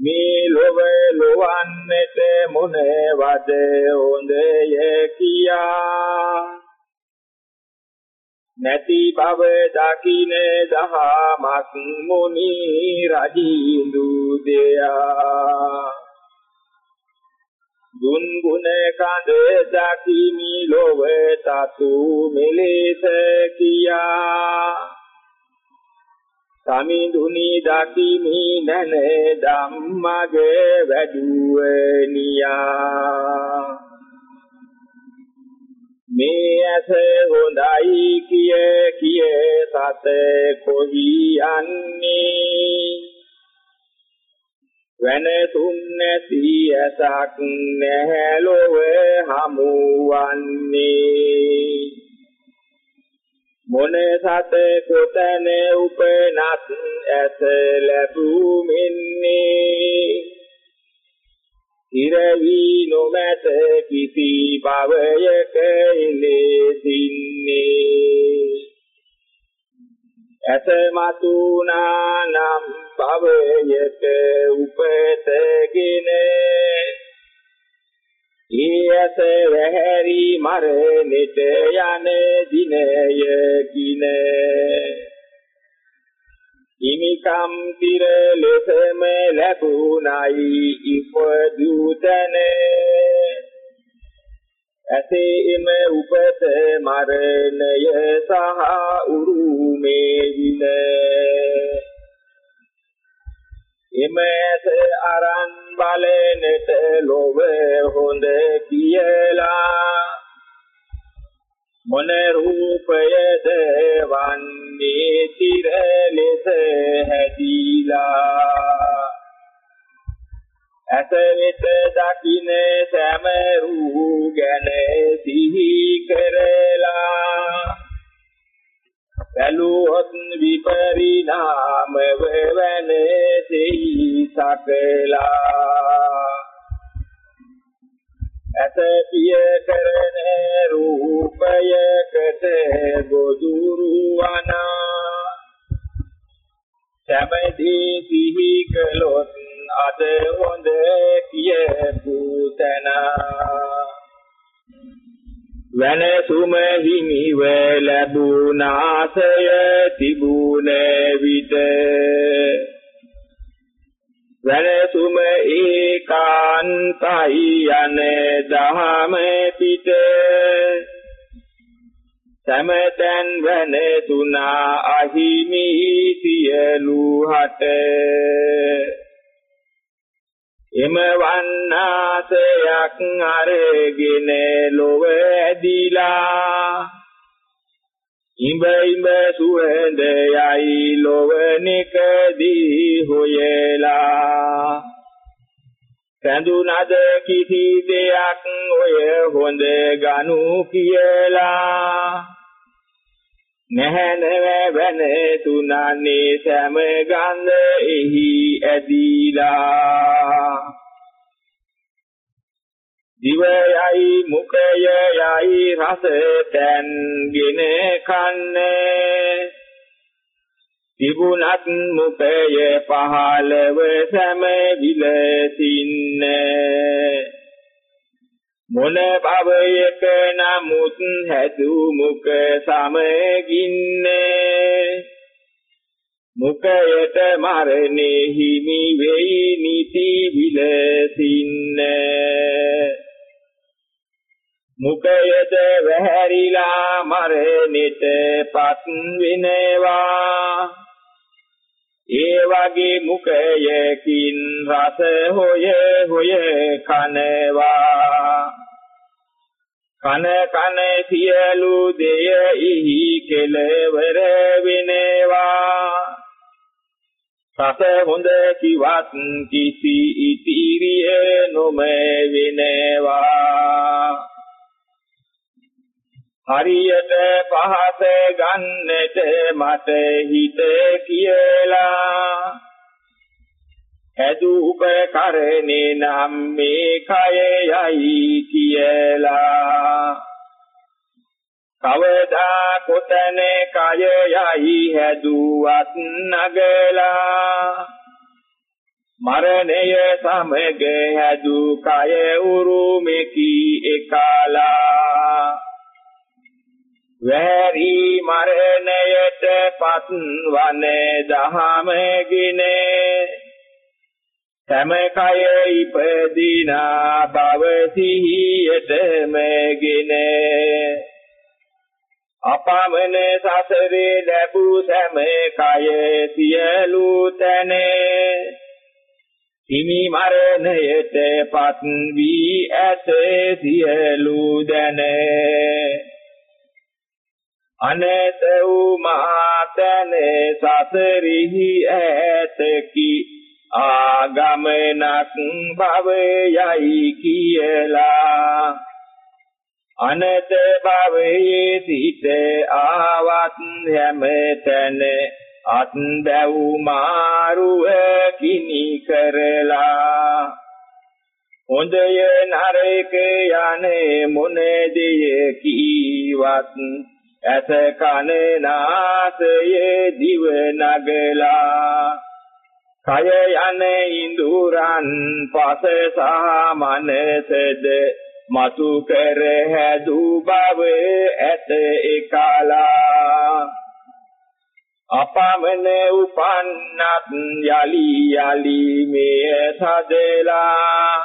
මේ ලොව ලොවන්නට මොනේ වද? හොඳය කියා. නැති බව දකින දහමක් මුනි රජින්දු දෙයා. ගුණ ගුණ කඳ දකිමි ලොව තතු මෙලෙස කියා. සමිඳුනි දකිමි නැන ධම්මගේ වැඩුවනියා. මේ ඇස හොඳයි කිය කිය සත කොහි යන්නේ? වෙනතුම් නැති ඇසක් නැහැ ලොව හමුවන්නේ. මොන සත කොතන උපනත් ඇස ලැබුමින්නේ? ඉරවි නොමැත කිසි භවයක ඉලෙසින්නේ ඇත මතුනා නම් භවයට උපතගෙන ඊයස වැහැරි මරණෙට යන දිනය කින හිමිකම් තිර ලෙසම ලැබුණයි ඉපදුතනේ. ඇසේම උපත මරණය සහ උරුමේ විල එම ඇස අරන් බලනට ලොව හොඳ කියලා. මොන රූපයද වන්නේ තිර ලෙස හැදිලා. ඇස වෙත දකින සෑම රූ ගැන සිහි කරලා. බැලුවොත් විපරිණාම වෙවන සිහි සකලා ඇස පිය කරන රූපයකට ගොදුරු අනා සැමදී සිහි කළොත් අද හොඳ කියපු තැන. වෙනසුම හිමිව ලැබුණාසය තිබුණ විට වෙනසුම ඒකාන්තයි යන දහම පිට. සමතන් වන තුනා අහිමි සියලු හට. එම වන්නාසයක් අරගෙන ලොව ඇදිලා ඉඹ ඉඹ සුවඳ යයි ලොවනිකදී හොයලා. සඳුනද කිසි දෙයක් ඔය හොඳ ගනු කියලා. නැහැ නැවැන තුනන්නේ සෑම ගඳ එහි ඇදීලා. දිවයයි මුඛයයි රස තැන්ගෙන කන්නේ. තිබුණත් මුඛය පහළව සෑම විලසින්නේ මොන භවයක නමුත් හැදු මුක සමගින්නේ මුකයට මරණේ හිමි වෙයි නිති විලසින්නේ මුකයද වැහැරිලා මරණෙට පත් වෙනවා. ඒ වගේ මුකයකින් රස හොය හොය කනවා. කන කන සියලු දෙය ඉහි කෙලවර වෙනවා. රස හොඳ කිවත් කිසි ඉතිරිය නොම වෙනවා. හරියට පහස ගන්නට මට හිත කියලා. හැදු උපකරණේ නම් මේ කයයි කියලා. කවදා කොතන කයයි හැදුවත් නගලා. මරණය සමග හැදු කය උරුමෙකි එකලා. වැරි මරණයට පත්වන දහමගෙන සම කය ඉපදිනා බව සිහියටමගෙන අපමණ සසරේ ලැබූ සෑම කය සියලු තැනේ. හිමි මරණයට පත් වී ඇත සියලු දැන. අනත වූ මාතන සසරිහි ඇතකි. ආගමනක් භවයයි කියලා. අනත භවයේ සිට ආවත් හැමතැන අත් දැව් මාරුව කිනි කරලා. හොඳය නරක යන්නේ මොනේදිය කීවත් ඇස කන නාසයේ දිව නගලා. කය යන ඉඳුරන් පස සහ මනසද මතු කර හැදු බව ඇත එකලා. අපමණ උපන්නත් යලි යලි මෙය සදලා.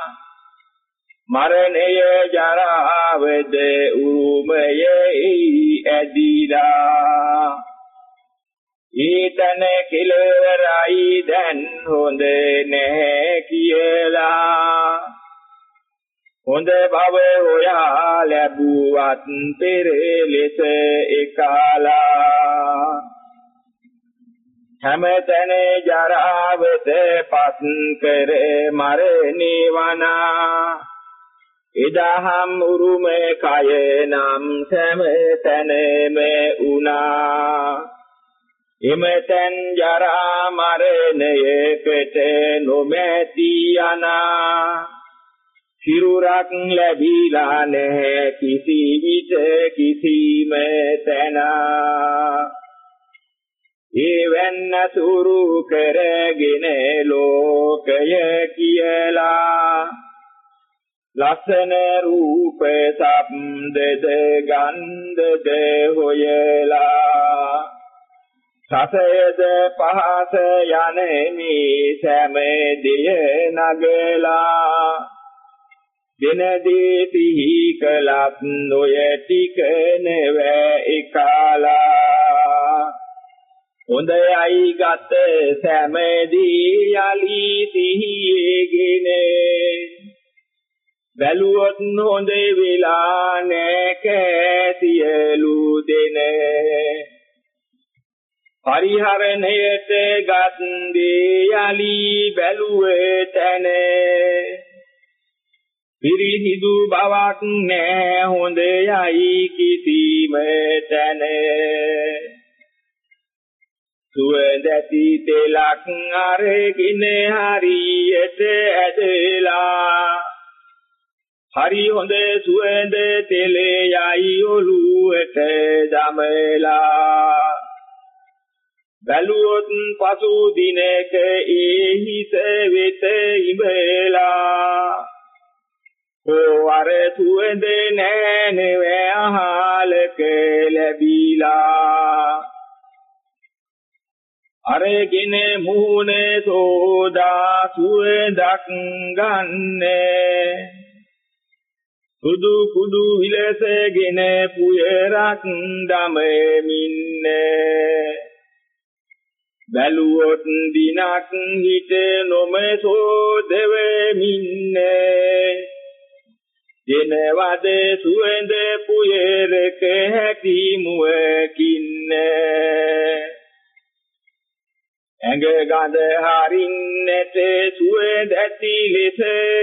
මරණය ජරාවද උරුමයේ ඇදිලා. ඊතන කෙලවරයි දැන් හොඳ නැහැ කියලා. හොඳ භව හොයා ලැබුවත් පෙර ලෙස එකලා. හැමතැන ජරාවත පත් කර මරණිවනා. එදහම් උරුම කය නම් සෑම තැනම උනා එමෙතෙන් ජරා මරණයකට නොමැති යනා සිරුරක් ලැබීලා නැහැ කිසි විට කිසිම තැනා. ඒවැන්න සුරු කරගෙන ලෝකය කියලා ලස්සන රූප සම්දද ගන්ධද හොයලා. සසයද පහස යනෙමි සෑම දෙය නගලා. දිනදී සිහි කලත් නොය ටික නෙව එකලා. හොඳයි ගත සෑමදී යලි සිහියේගෙන බැලුවොත් හොඳ වෙලා නැක සියලු දෙනේ. පරිහරණයට ගත් දේ යලි බැලුවේ තැන. පිරිහිදු බවක් නෑ හොඳ යයි කිසිම තැන. සුවඳති තෙලක් අරගෙන හරියට ඇදලා හරි හොඳ සුවඳ තෙලයයි ඔළුවට දමලා. බැලුවොත් පසු දිනක ඒ හිස වෙත ඉබලා කෝ අර සුවඳ නෑනව අහලක ලැබීලා. අරගෙන මුහුණේ සෝදා සුවඳක් ගන්නේ. සුදු කුඩු විලසගෙන පුයරක් දමමින්නේ. බැලුවොත් දිනක් හිට නොමසෝ දෙවෙමින්නේ දිනවද සුවඳ පුයරක හැටි මුවකින්නේ. ඇඟ ගඳ හරින්නට සුවඳ ඇති ලෙස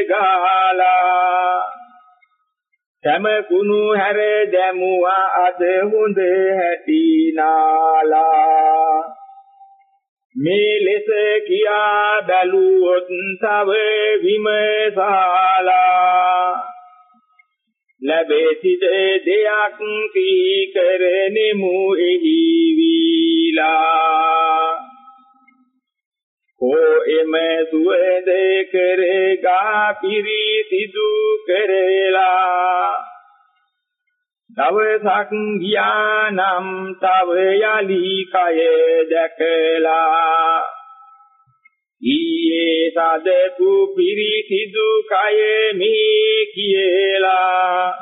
ගාලා සම කුණු හැර දැමුවා අද හොඳ හැටි නාලා. මේ ලෙස කියා බැලුවොත් තව විමසාලා. ලැබෙතිද දෙයක් සිහි කරනෙමු එහි වීලා. කෝ එම සුවඳ කරගා පිරිසිදු කරලා. දවසක් ගියානම් තව යලි කය දැකලා. ඊයේ සදපු පිරිසිදු කය මේ කියලා.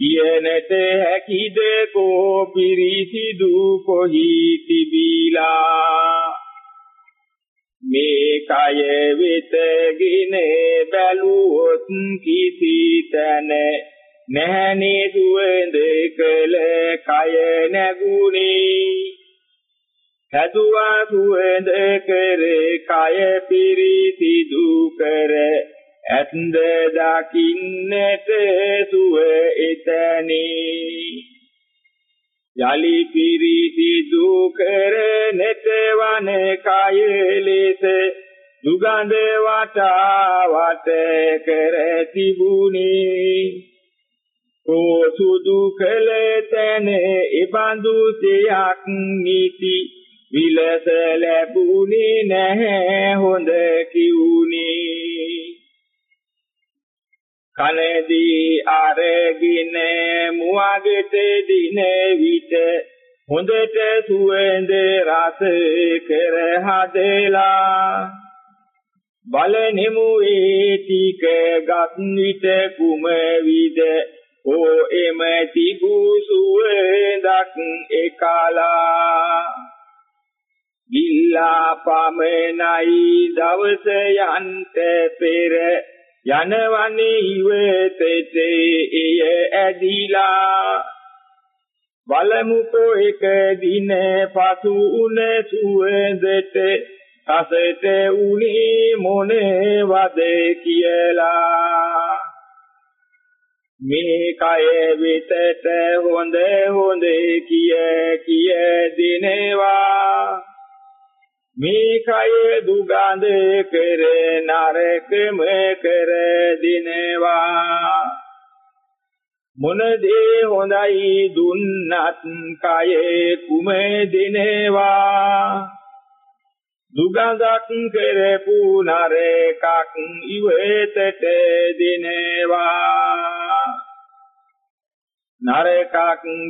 කියනට හැකිද කෝ පිරිසිදු කොහි තිබීලා? මේ කය වෙතගෙන බැලුවොත් කිසි තැන නැහනේ සුවඳ කළ කය නැගුණේ. හැදුවා සුවඳ කර කය පිරිසිදු කර ඇත්ද දකින්නට සුව එතනේ. යලි පිරිසිදු කරනට වන කය ලෙස දුගඳ වටා වට කර තිබුණේ. සුදු කළ තැන එබඳු දෙයක් නිති විලස ලැබුණේ නැහැ හොඳ කිවුනේ කනදී අරගෙන මුවගට දින විට හොඳට සුවඳ රස කර හදලා බලනෙමු ඒ ටික ගත් විට කුම විද? ඕ එම තිබු සුවඳක් එකලා. ගිල්ලා පමනයි දවස යන්ට පෙර යනවනේ ඉවතට එය ඇදිලා. බලමුකෝ එක දින පසු උන සුවඳට රසට උනේ මොනවද කියලා. මේ කය වෙතට හොඳ හොඳ කිය කිය දිනවා. මේ කය දුගඳ කර නරකම කර දිනවා. මොන දේ හොඳයි දුන්නත් කය කුම දිනවා. දුගඳක් කරපු නරකක් ඉවතට දිනවා. නරකක්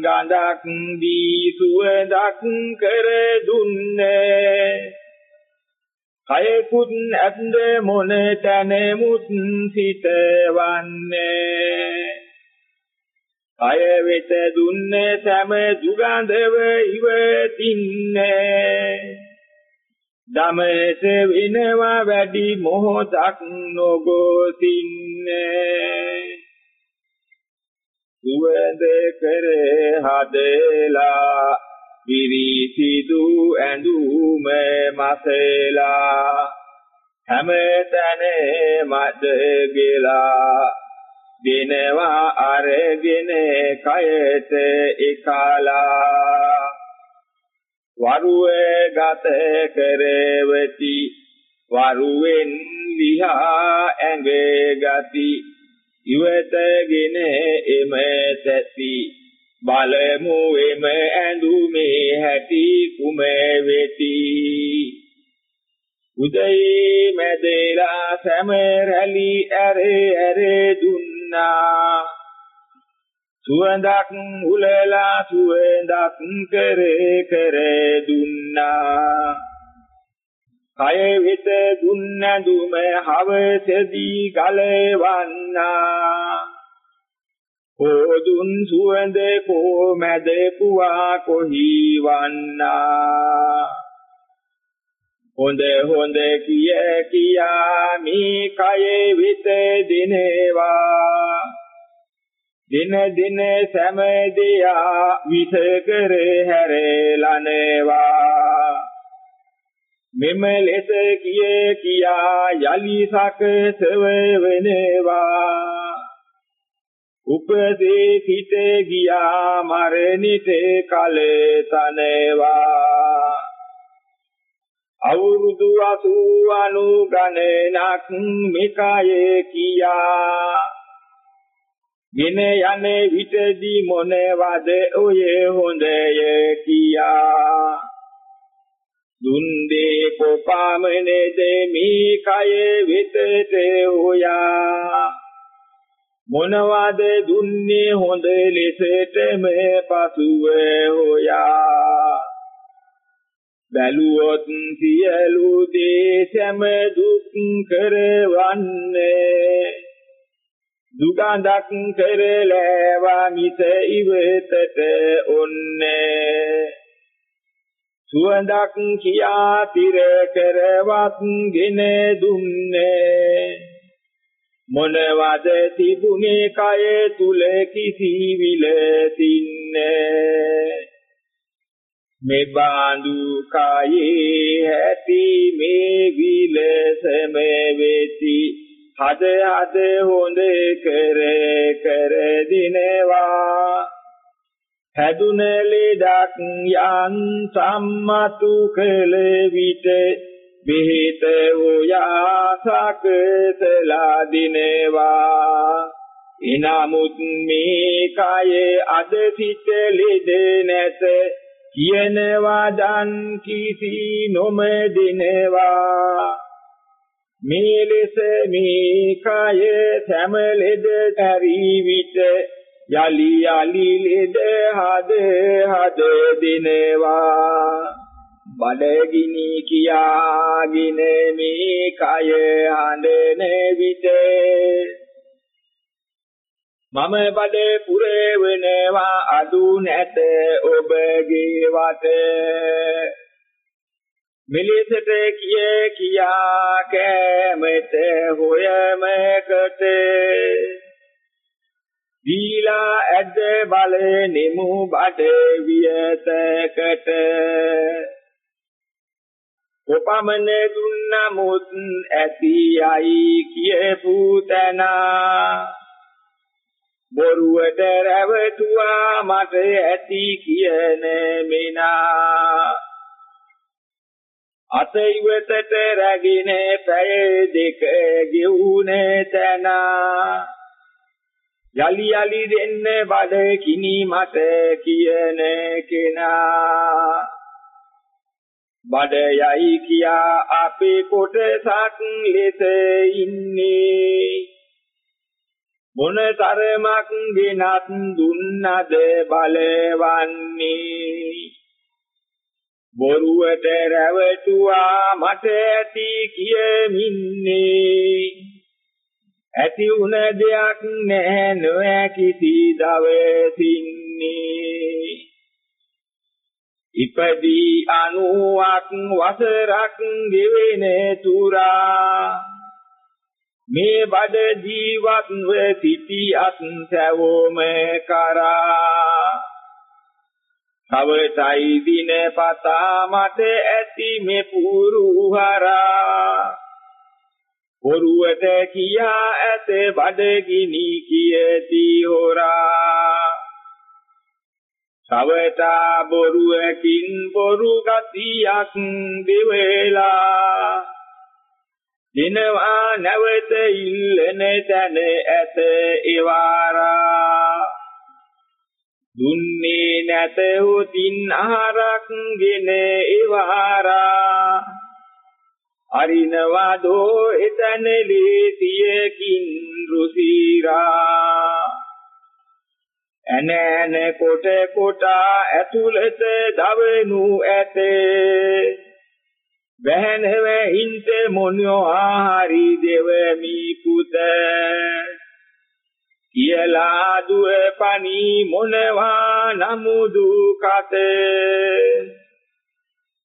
ගඳක් දී සුවඳක් කර දුන්නේ. කයකුත් ඇත්ද මොන තැනෙමුත් සිටවන්නේ කය වෙත දුන්නේ සෑම දුගඳව ඉවතින්නේ. දමස විනවා වැඩි මොහොතක් නොගොසින්නේ සුවඳ කර හදලා පිරිසිදු ඇඳුම මසලා හැමතැන මද ගෙලා දෙනවා අරගෙන කයට එකලා. වරුවේ ගත කරවති වරුවෙන් ලිහා ඇඟ ගති. ඉවතගෙන එම සැසි බලමු එම ඇඳුමේ හැටි කුම වෙති උදේ මැදලා සැමරලි ඇර ඇර දුන්නා. සුවඳක් උලලා සුවඳක් කර කර දුන්නා. කය වෙත දුන්නදුම හවසදී ගලවන්නා. කෝදුන් සුවඳ කෝ මැද පුවා කොහි වන්නා හොඳ හොඳ කිය කියා මේ කය වෙත දිනේවා. දින දින සෑම දියා විස කර හැරලනවා. මෙම ලෙස කිය කියා යලි සකසව වෙනවා උපදී සිට ගියා මරණිත කල තනවා. අවුරුදු 80 ගණනක් මෙකයේ කියා. ගෙන යන්නේ විටදී මොනවද ඔය හොඳය කියා. දුන්දේ කොපමණද මේ කය වෙතට හොයා මොනවද දුන්නේ හොඳ ලෙසටම පසුව හොයා. බැලුවොත් සියලු දේ සැම දුක් කරවන්නේ. දුගඳක් කරලෑවා මිස ඉවතට ඔන්නේ. සුවඳක් කියා තිර කරවත් ගෙන දුන්නේ. මොනවද තිබුණේ කය තුල කිසි විලසින්නේ. මේ බාඳු කයේ ඇති මේ විලසම වෙති. හද හද හොඳ කර කර දිනවා. හැදුන ලෙඩක් යන් සම්මතු කළ විට බෙහෙත හොයා සකසලා දිනවා. එනමුත් මේ කය අද සිට ලෙඩ නැත කියනවා දන් කිසි නොමදිනවා. මේ ලෙස මේ කය සෑම ලෙඩ කරි විට යලි යලි ලෙඩ හද හද දිනවා. බඩගිනි කියාගෙන මේ කය හඬන විට. මම බඩ පුරවනවා අදු නැත ඔබගේ වට. මෙලෙසට කිය කියා කෑමට හොයමකට. දීලා ඇද බල නෙමු බඩ වියතකට. කොපමණ දුන්නමුත් ඇතියයි කියපු තැනා. බොරුවට රැවටුවා මට ඇති කියන මිනා. අත ඉවතට රැගෙන පැය දෙක ගෙවුනේ තනා. යලි යලි දෙන්න බඩ කිනි මට කියන කෙනා. බඩ යයි කියා අපේ කොටසක් ලෙස ඉන්නේ. මොන තරමක් ගෙනත් දුන්නද බලවන්නේ. බොරුවට රැවටුවා මට ඇති කියමින්නේ. ඇති උන දෙයක් නැහැ නොඇකිසි දවසින්නේ. ඉපදී අනුවක් වසරක් ගෙවෙන තුරා. මේ බඩ ජීවත්ව සිටියත් සැවොම කරා. කවටයි දින පතා මට ඇති මේ පුරුහරා. පොරුවට කියා ඇත බඩගිනි කියති හොරා. කවටා බොරුවකින් බොරු ගතියක් දෙවලා. දිනවා නැවත ඉල්ලන තැන ඇත ඉවාරා දුන්නේ නැත උතින් ආරක් ගෙන ඉවාරා අරිනවා දෝ එතන ලීතියකින් රුසිරා. ඇනෑන කොට කොටා ඇතුළත දවනු ඇතේ. වැහැනව හින්ත මොනියෝ ආහරි දෙවමි පුත. කියලා දුව පනි මොනවා නමුදු කත.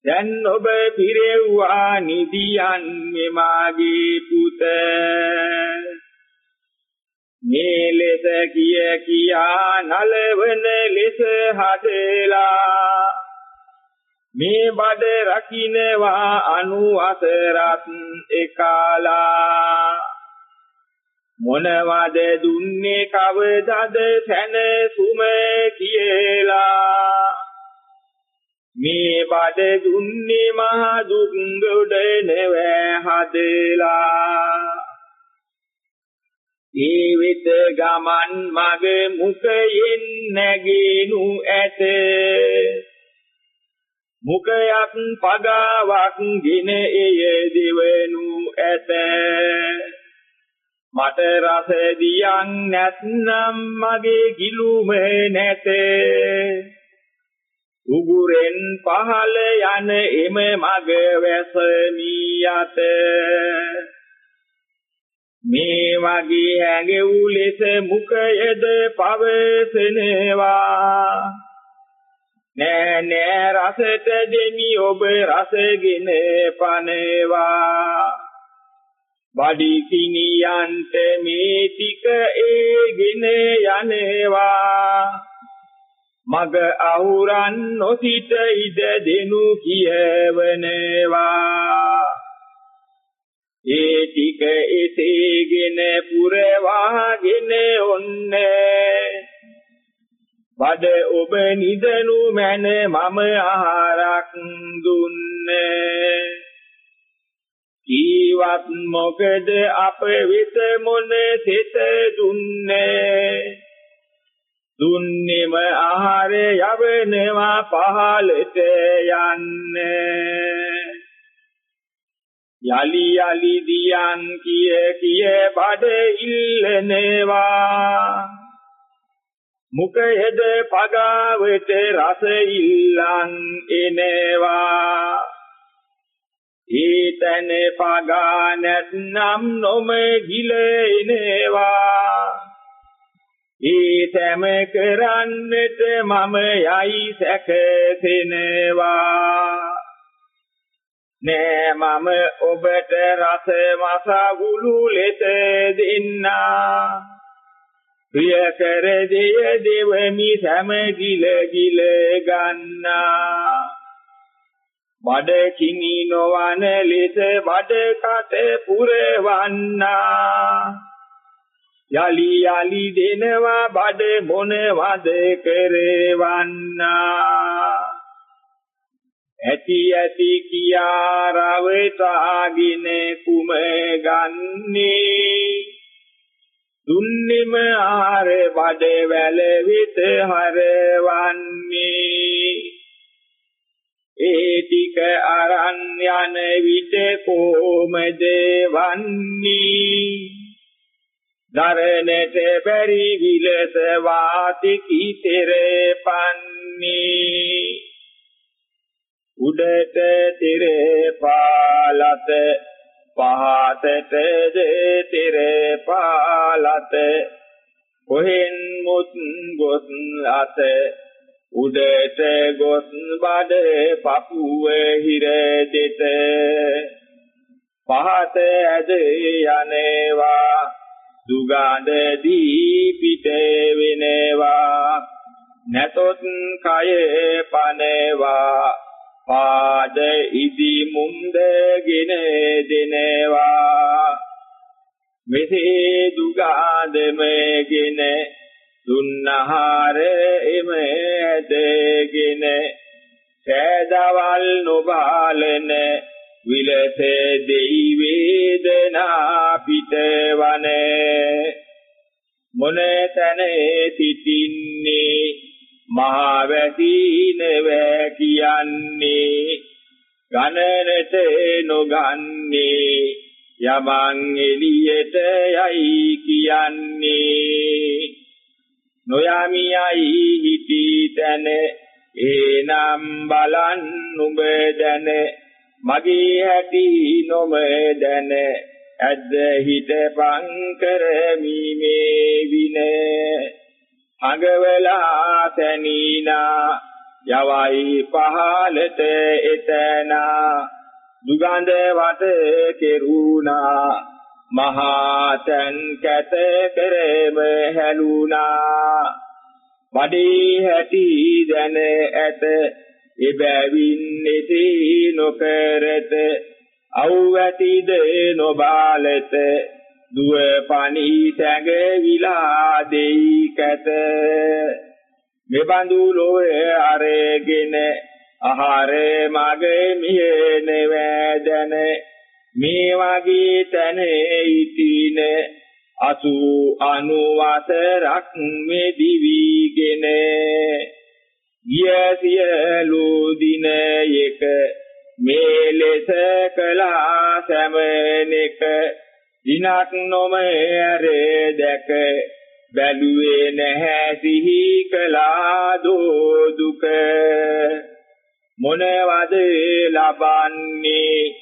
දැන් ඔබ පිරෙව්වා නිදියන් මෙමාගේ පුත. මේ ලෙස කිය කියා නලවන ලෙස හදලා මේ බඩ රකින්නවා අනුවසරත් එකලා. මොනවද දුන්නේ කවදද සැනසුම කියලා. මේ බඩ දුන්නේ මහ දුක් ගොඩ නෙව හදලා. ඒ වෙත ගමන් මග මුඛයෙන් නැගිනු ඇත. මුකයක් පගාවක් ගින එය දිවනු ඇත. මට රස දියන් නැත්නම් මගේ ගිලුම නැත. උගුරෙන් පහළ යන එම මග වැස මී යත මේ වගේ හැඟෙව් ලෙස මුකයද පවසනවා. නෑ නෑ රසට දෙමි ඔබ රසගෙන පනවා. බඩි කිනියන්ට මේ ටික ඒගෙන යනවා. මග අහුරන් නොසිට ඉද දෙනු කියවනවා. ඒ ටික එසේගෙන පුරවාගෙන ඔන්නේ. බඩ ඔබ නිදනු මැන මම ආහාරක් දුන්නේ. ජීවත් මොකද අප වෙත මොන සිත දුන්නේ? දුන්නේම ආහාර යවනවා පහලට යන්නේ. යලි යලි දියන් කිය කිය බඩ ඉල්ලනවා. මුකයද පගාවට රස ඉල්ලන් එනවා. ඊතන පගා නැත්නම් නොම ගිලෙනවා ඊතම කරන්නට මම යයි සැකසෙනවා නෑ මම ඔබට රස මසගුළු ලෙස දෙන්නා. ප්‍රිය කර දෙය දෙවමි සෑම ගිල ගිල ගන්නා. බඩ කිනි නොවන ලෙස බඩ කට පුරවන්නා. යලි යලි දෙනවා බඩ මොනවද කරවන්නා. ඇති ඇති කියා රවටාගෙන කුම ගන්නේ. දුන්නෙම ආර බඩ වැල විත හරවන්නේ. ඒ ටික අරන් යන විට කොමද වන්නේ? දරණට බැරි විලස වාති කිතර පන්නේ. උඩට තිරේ පාලත පහතට තිරේ පාලත. කොහෙන් මුත් ගොස් අත උඩට ගොස් බඩ පපුව හිර දෙත. පහත ඇද යනවා දුගඳ දී පිට වෙනවා. නැතොත් කය පනවා. පාද ඉදි මුන්දගෙන දෙනවා. මෙසේ දුගාදමගෙන දුන්නහාර එම ඇදගෙන සෑදවල් නොබාලන විලස දෙයි වේදනා පිටවන. මොන තැන සිටින්නේ? මහා වැසීනව කියන්නේ. ගණනට නොගන්නේ. යමං එළියට යයි කියන්නේ. නොයමියයි හිටී තැන. ඒනම් බලන් නුඹ දැන. මගේ හැටි නොම දැන ඇද්ද හිටපං කරමි මේ විනේ. අඟවලා තැනීනා යවයි පහලට එතනා. දුගඳ වට කෙරුණා මහා තන් කැත කරම හැලුණා. බඩේ හැටි දැන ඇත එබැවින් එසේ නොකරත අවැතිද නොබාලත දුව පණී සැඟවිලා දෙයි කැත. මෙබඳු ලෝය අරගෙන ආහාර මගේ මිහෙන වේදන මේ වගේ තැන ඉතින අසු අනුවසරක් මෙදිවිගෙන. ගිය සියලු දිනයක මේ ලෙස කළා සැමනෙක දිනක් නොම ඇර දැක බැලුවේ නැහැ සිහි කළා දෝ දුක මොනවද ලබන්නේ?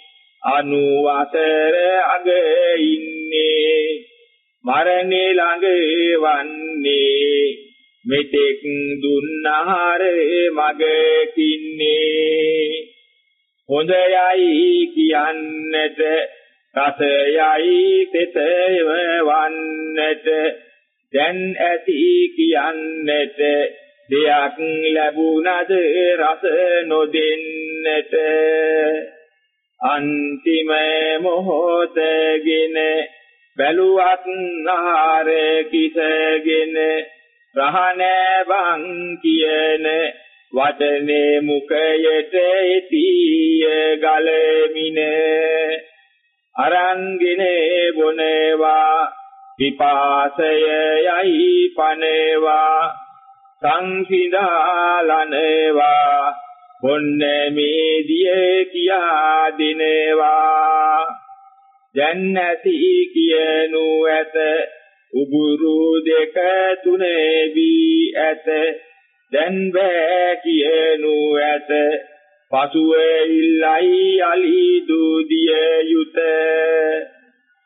අනුවසර අග ඉන්නේ. මරණේ ළඟ වන්නේ මෙතෙක් දුන්නහර මග කින්නේ හොඳයයි කියන්නට රසයයි තෙතව වන්නට. දැන් ඇති කියන්නට දෙයක් ලැබුණද රස නොදෙන්නට. අන්තිම මොහොතගෙන බැලුවත් ආහාර කිසගෙන රහණෑ බං කියන වදනේ මුඛයට ඉතිය ගලමින අරන්ගෙන බොනේවා විපාසය යයි පනේවා සංසිඳාලනේවා බොන්න මේදිය කියා දිනේවා. දැන් නැති කියනු ඇත උගුරු දෙක තුනේ වී ඇත. දැන් බෑ කියනු ඇත. පසුව ඉල්ලයි අලි දුදිය යුත.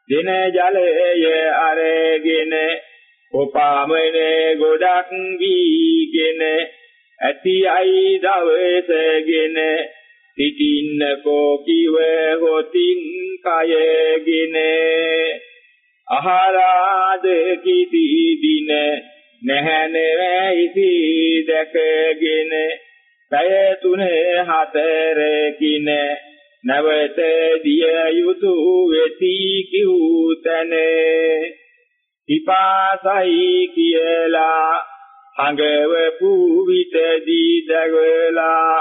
දින ජලය අරගෙන කොපාමනේ ගොඩක් වීගෙන ඇති අයි දවසගෙන සිටින්න කෝකිව හොතින් කයගෙන. අහරාද කිසි දින නැහැනේ ඉසි දැකගෙන පැය තුනේ හතරකින නැවත දිය යුතු වෙති කිව්තන පිපාසයි කියලා හඟවපු විතදී දගලා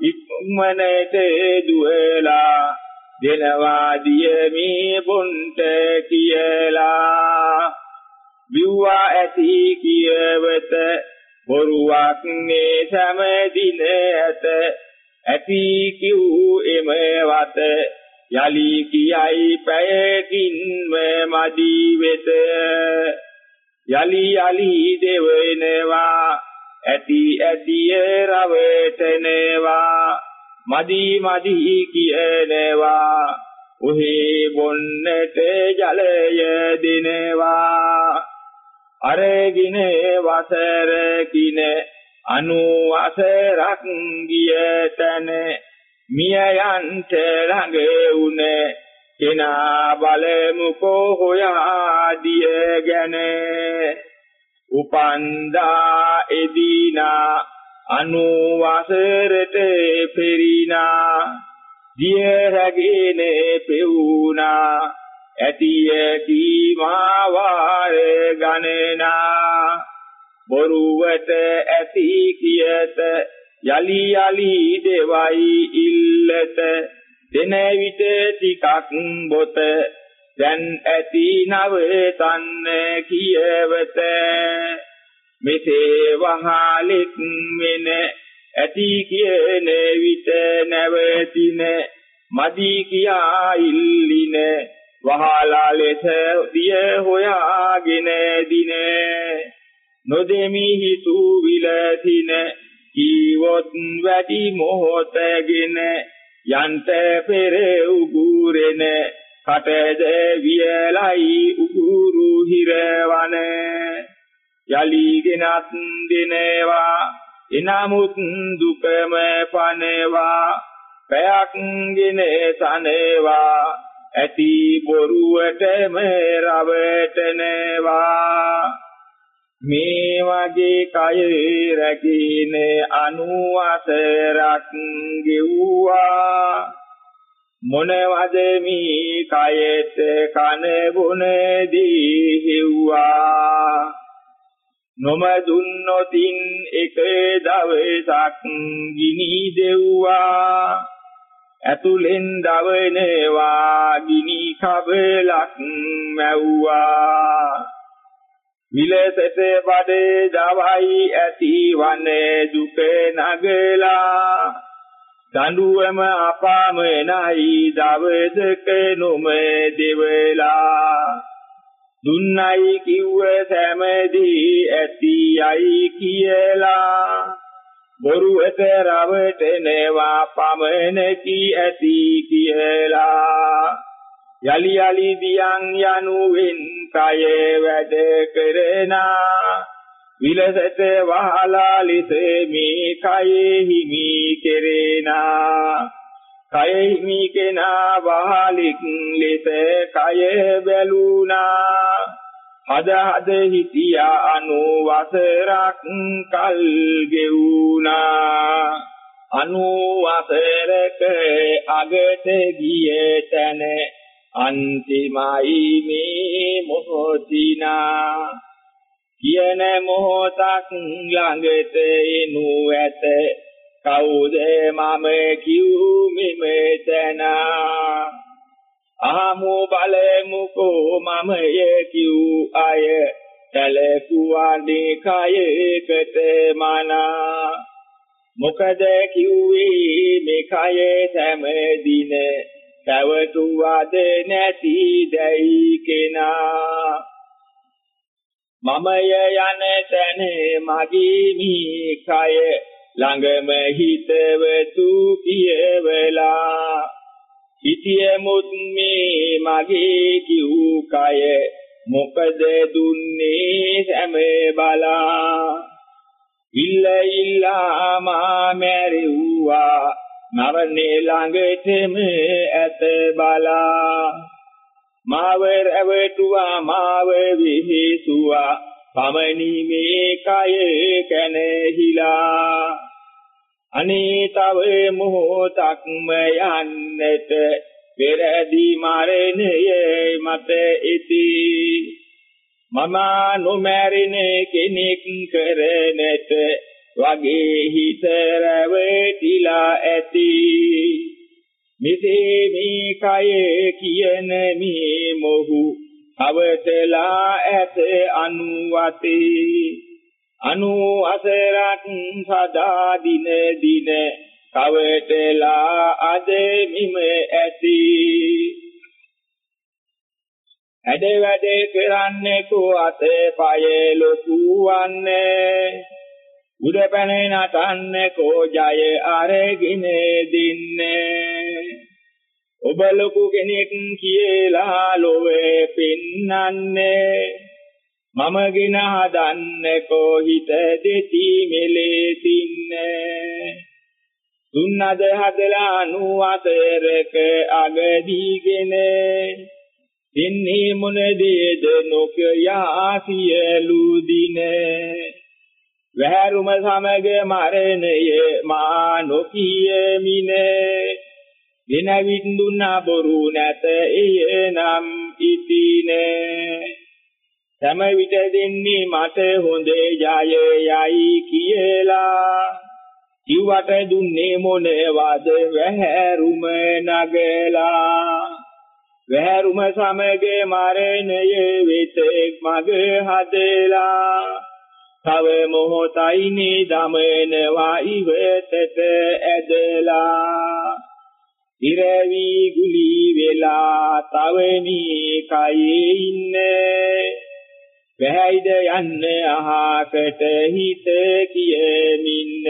ඉක්මනට දුවලා දෙනවා දිය මේ බොන්ට කියලා. විව්වා ඇති කියවත බොරුවක් නේ සමදින ඇත ඇති කිව් එම වත යලි කියයි පැයකින්ම මදි වෙත. යලි යලි දෙවෙනවා ඇති ඇතිය රවටනවා. මදි මදි කියනවා. ඔහේ බොන්නට ජලය දෙනවා. අරගින වසර කින අනුවසරක් ගිය තැන මිය යන්ට ළඟ උන කෙනා බලමුකෝ හොයා දිය ගැන උපන්දා එදිනා අනුවසරට පෙරිනා දිය රැගෙන පෙවුනා ඇතිය කීමා වාර ගණනා. බොරුවට ඇති කියත යලි යලි දෙවයි ඉල්ලත. දෙන විට ටිකක් බොත දැන් ඇති නවතන්න කියවත. මෙසේ වහලෙක් වෙන ඇති කියන විට නැවතින මදි කියා ඉල්ලින වහලා ලෙස දිය හොයාගෙන දින. නොදෙමි හිතු විලසින කීවොත් වැඩි මොහොතගෙන යන්ත පෙර උගුරෙන කටද වියලයි උගුරු හිරවන. යලිගෙනත් දිනේවා එනමුත් දුකම පනේවා පැයක්ගෙන සනේවා ඇති බොරුවටම රවටනවා. මේ වගේ කය රැකින අනුවසරක් ගෙව්වා. මොනවද මේ කයෙත් කන බොන දී හෙව්වා. නොම දුන්නොතින් එක දවසක් ගිනි දෙව්වා. ඇතුලෙන් දවනවා ගිනි කබලක් මැව්වා. විලසට බඩේ දවයි ඇති වනේ දුක නගලා. දඬුවම අපාමනයි දවසක නොම දෙවලා දුන්නයි කිව්ව සෑමදී ඇතියයි කියලා. බොරුවට රවටනවා පමණකි ඇති කියලා. යලි යලි දියන් යනුවෙන් කය වැඩ කරනා. විලසට වහලා ලිස මේ කයේ හිමි කෙරේනා. කය හිමි කෙනා වහලික් ලෙස කය බැලුනා හද හද හිතියා අනු වසරක් කල් ගෙවුනා අනු වසරක අගට ගිය තැන අන්තිමයි මේ මොහොතිනා. කියන මොහොතක් ළඟට එනු ඇත. කවුද මම කිව්මි මෙතනා? ආමු බලමුකෝ මම යකිව් අය? සැලකුවාදී කයකට මනා. මොකද කිව්වේ මේ කය සෑමදින පැවතුවද නැති දැයි කෙනා. මමය යන තැන මගේ මේ කය ළඟම හිතවතු කියවලා හිතියමුත් මේ මගේ කිව් කය මොකද දුන්නේ සැම බලා. ඉල්ල ඉල්ලා මා මැරිව්වා නවනේ ළඟටම ඇත බලා. මාව රැවටුවා මාව විහිසුවා පමණි මේ කය කැනහිලා. අනේ තව මොහොතක්ම යන්නට පෙරදී මරණය මත ඉති මම නොමැරෙන කෙනෙක් කරනට වගේ හිත රැවටිලා ඇති. මෙසේ මේ කය කියන මේ මොහු අවතලා ඇත අනුවතේ. අනු අසරක් සදා දින දින කවටලා අද මිම ඇති. ඇඩ වැඩ කරන්නේ කෝ අතේ පය ලොකු වන්නේ උඩ පැන නටන්නේ කෝ ජය අරගෙන දින්නේ. ඔබ ලොකු කෙනෙක් කියලා ලොවේ පින්නන්නේ. මම ගින හදන්නේ කොහිත දෙති මෙලෙසින්නේ දුන්නද හදලා නුවතරක අගදීගෙන. දින්නේ මොනදේද නොකියා සියලු දින. වැහැරුම සමග මරණය මා නොකියමිනේ. දින විඳුනා බොරු නැත එය නම් ඉතිනේ. සෑම විට දෙන්නේ මට හොඳ ජය යයි කියලා. කිව්වට දුන්නේ මොනවද? වැහැරුම නගලා. වැහැරුම සමග මරණය වෙත මග හදලා. තව මොහොතයි නේ දමනවා ඉවතට ඇදලා. ඉරවි ගුලි වෙලා තව මේ කයේ ඉන්නේ. වැහැයිද යන්න අහකට හිත කියමින්න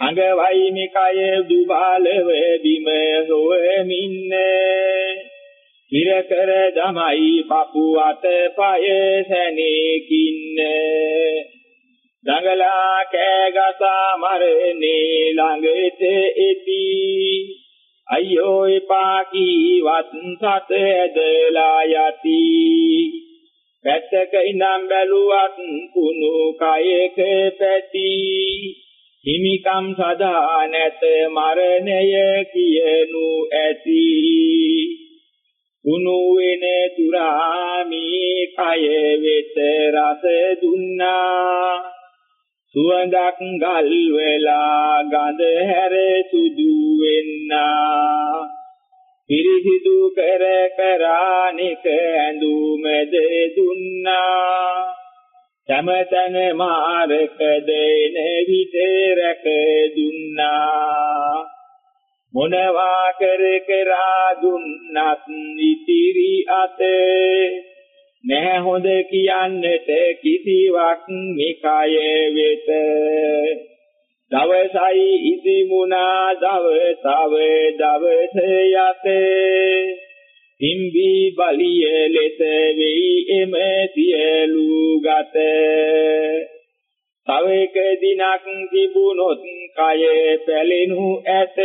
අඟවයි මිකය දුබාලව බිම හොවමින්න ඉර කර දමයි පපු අත පය සැනේකින්න දඟලා කෑගසා මරණේ ළඟට එති. අයියෝ එපා කීවත් සත ඇදලා යති. පැත්තක ඉඳන් බැලුවත් කුණු කයක පැති. හිමිකම් සදා නැත මරණය කියනු ඇති. කුණු වෙන තුරාමි කය වෙත රස දුන්නා. සුවඳක් ගල් වෙලා ගඳ හැර සුදු වෙන්නා. පිරිසිදු කර කරානික ඇඳුමද දුන්නා. සමතන මාරක දෙන විට රැක දුන්නා. මොනවා කර කරා දුන්නත් ඉතිරි අතේ. නැහැ හොඳ කියන්නට කිසිවක් මිකය වෙත. දවසයි ඉදිමුණා දවසව දවස යතේ. හිම්බි බලිය ලෙස වෙයි එම සියලු ගත. තව එක දිනක් තිබුණොත් කය පැලෙනු ඇත.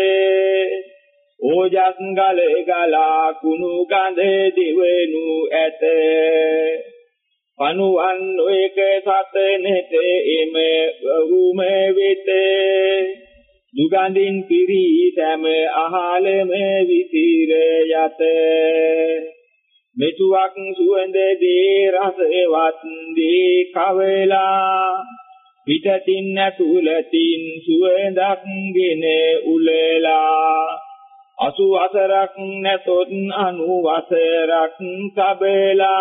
ඕජස් ගල ගලා කුණු ගඳ දිවෙනු ඇත. පනුවන් ඔයක සතනෙත එම වුම වෙත. දුගඳින් පිරි සෑම අහලම විසිර යත. මෙතුවක් සුවඳ දේ රසවත් දේ කවලා. පිටතින් ඇතුළතින් සුවඳක් ගෙන උලලා. අසු අසරක් නැතොත් අනු වසරක් සබලා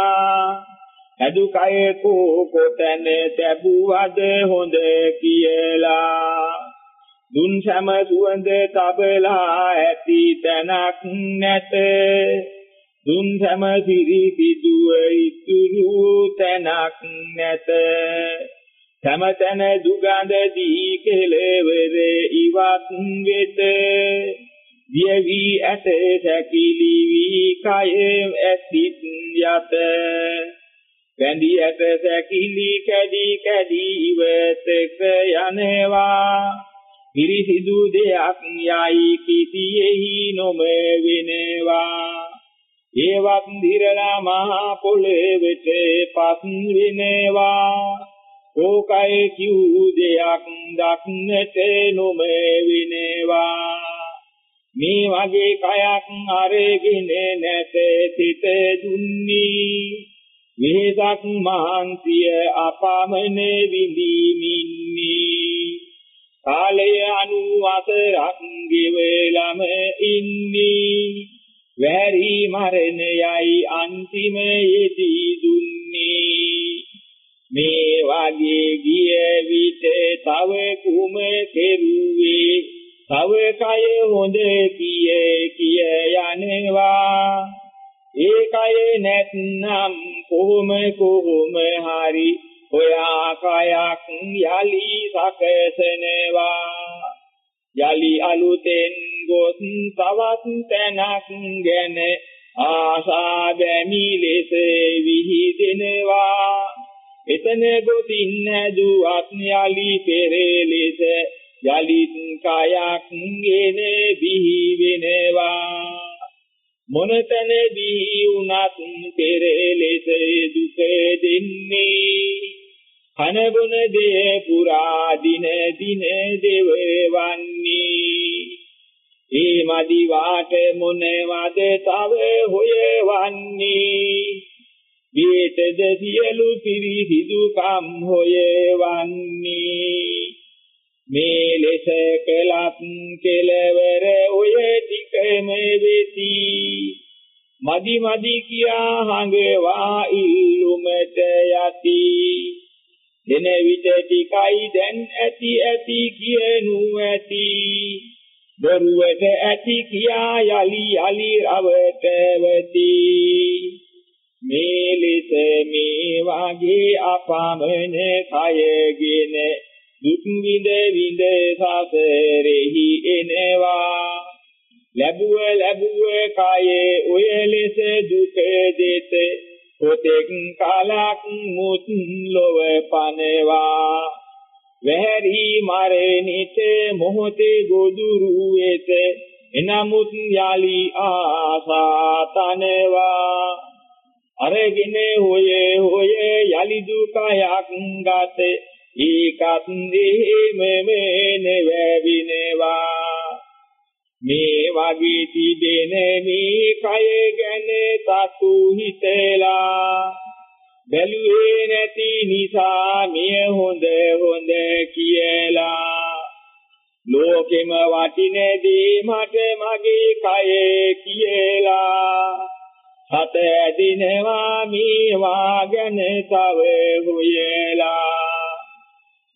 ඇදු කය කෝ කොතැන තැබුවද හොඳ කියලා. දුන් සම සුවඳ තබලා ඇති තැනක් නැත. දුන් සම සිරි පිදුව ඉතුරු තැනක් නැත. සමතන දුගඳ දී කෙලවර ඉවත් වෙත. දියවි ඇත සැකිලි වී කය ඇසිත් යත. බැඳි ඇත සැකිලි කැඩි කැඩි ඉවතක යනවා. පිරිසිදු දෙයක් යයි කිසියෙහි නොම වෙනවා ඒවත් දිරලා මහා පොළෙවට පස් වෙනවා. ඕකයි කිව් දෙයක් දක්නට නොම වෙනවා මේ වගේ කයක් අරගෙන නැත සිත දුන්නී. මේසක් මහන්සිය අපමණ විඳිමින්නේ කාලය අනුවසරක් ගෙවලම ඉන්නේ. වැරි මරණයයි අන්තිමයේදී දුන්නේ. මේ වගේ ගිය විට තව කුම කෙරුවේ? තව කය හොඳ කිය කිය යනවා. ඒ කය නැත්නම් කොහොම කොහොම හරි ඔයා කයක් යලි සකසනවා. යලි අලුතෙන් ගොස් තවත් තැනක් ගැන ආසා බැමි ලෙස විහිදෙනවා. එතන ගොතින් නැදුවත් යලි පෙරෙලෙස යලිත් කයක් ගෙන බිහි වෙනවා මොනතන බිහි වුණත් පෙරෙලෙස දුක දෙන්නේ? කනබුන දේ පුරා දින දින දෙවවන්නේ. ඒ මදි වාට මොනවද තව හොයවන්නේ. ඊටද සියලු පිරිසිදු කම් හොයවන්නේ. මේ ලෙස කලත් කෙලවර ඔය ටිකම වෙති. මදි මදි කියා හඟවා ඉල්ලුමට යති දෙන විට ටිකයි දැන් ඇති ඇති කියනු ඇති. දරුවට ඇති කියා යලි යලි රවටවති මේ ලෙස මේ වාගේ අපමණ කයගෙන දුක් විඳ විඳ සසරෙහි එනවා. ලැබුව ලැබුව කයේ ඔය ලෙස දුක දෙත කොතෙක් කාලක් මුත් ලොව පනවා. වැහැරි මරණිත මොහොතේ ගොදුරු වෙත. එනමුත් යාලි ආසා තනවා. අරගෙන හොය හොය යලි දුකයක් ගත. ඒකත් දෙහෙම නෙවැවිනවා. මේ වගේ තිබෙන මේ කය ගැන සතු හිතලා. බැලුවේ නැති නිසා මිය හොඳ හොඳ කියලා. ලෝකෙම වටින දේ මට මගේ කය කියලා. සත ඇදිනවා මේවා ගැන තව හොයලා.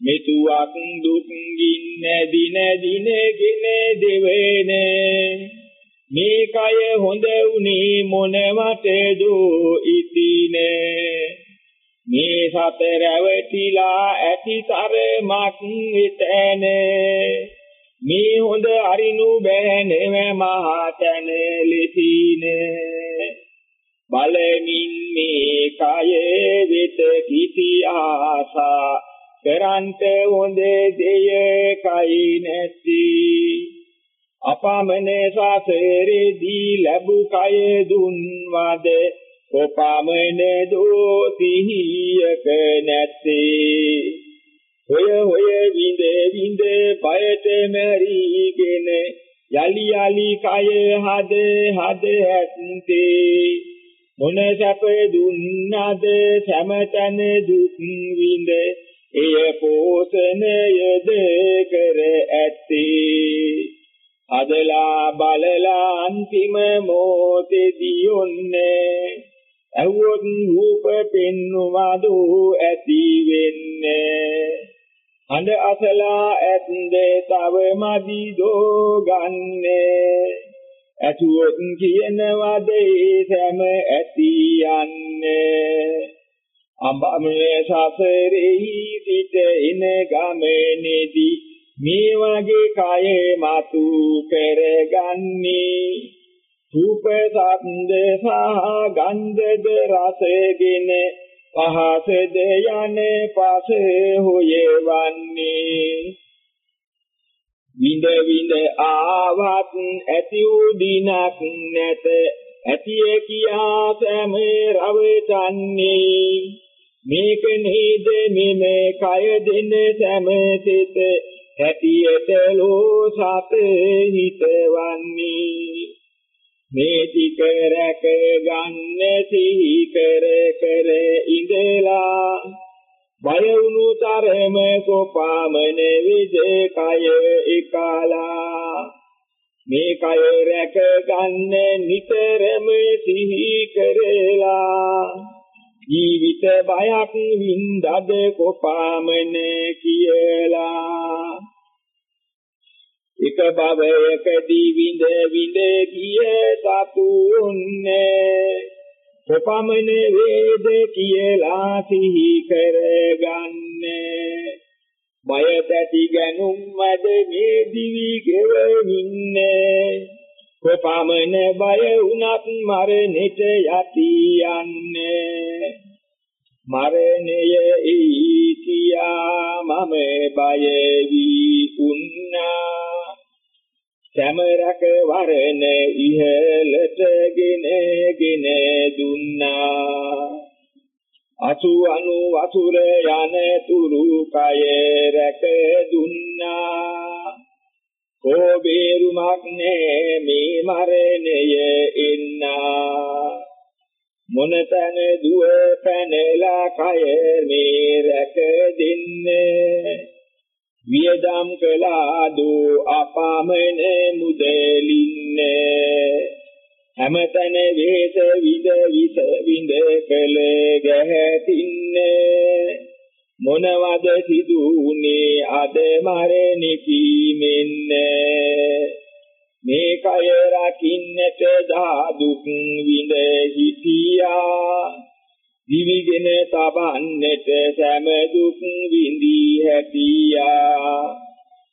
මෙතුවක් දුක් ගින්න දින දිනගෙන දෙවෙනේ. මේ කය හොඳ උනේ මොනවට දෝ ඉතිනේ. මේ සත රැවටිලා ඇති තරමක් විතනේ මේ හොඳ අරිනු බෑනෙව මහා තන ලෙසිනේ. බලමින් මේ කයේ වෙත කිසි ආසා කරන්ට හොඳ දෙය කයි නැති. අපමණ සසරේදී ලැබු කය දුන්වද කොපමණ දෝතිහියක නැත්තේ හොය හොය විඳ විඳ බයට මැරිගෙන යලි යලි කය හද හද ඇත්තේ. මොන සැප දුන්නද සෑමතන දුක් විඳ එය පෝෂණයද කර ඇත්තේ අදලා බලලා අන්තිම මොහොතේදී ඔන්නේ. ඇවොත් රූප පෙන්වවදු ඇති වෙන්නේ. හඳ අසලා ඇත්ද තව මදි දෝ ගන්නේ ඇතුවොත් කියනවද ඒ සෑම ඇති යන්නේ. අඹමේ සසරෙහි සිට ඉන ගමනේදී මේ වගේ කය මතු කරගන්නේ. රූප සද්ද සහ ගන්ධද රසගෙන පහසද යන පස හොයවන්නේ. විඳ විඳ ආවත් ඇති වූ දිනක් නැත. ඇතිය කියා සෑම රවටන්නේ. මේක නේද මෙම කය දෙන සෑම සිත හැටියට ලෝසත හිතවන්නේ. මේ ටික රැක ගන්න සිහි කර කර ඉඳලා බය වුණු තරම කොපමණ විද කය එකලා. මේ කය රැක ගන්න නිතරම සිහි කරලා ජීවිත බයක් වින්දද කොපමණ කියලා. එක භවයකදී විඳ විඳ ගිය සතුන්නේ කොපමණ වේද කියලා සිහි කරගන්නේ. බය දැටි ගැනුම් මැද මේ දිවි ගෙවමින්නේ. කොපමණ බය වුණත් මරණයට යති යන්නේ. මරණය ඊතියා මම බය වී උන්නා. සමරක වරණ ඉහළටගෙන ගෙන දුන්නා. අසු අනු වසුර යන තුරු කය රැක දුන්නා. කෝබේරුමක් නේ මේ මරණය එන්නා මොනතන දුව පැනලා කය මේ රැක දෙන්නේ? වියදම් කළා දෝ අපාමන මුදලින්නේ. හැමතන වේස විද විස විඳ කළ ගැහැතින්නේ මොනවද සිදුුනේ අද මරණි කීමෙන්නේ මේ කය රකින්නට දා දුක් විඳ හිටියා දිවිගෙන තබන්නට සෑම දුක් විඳී හැටියා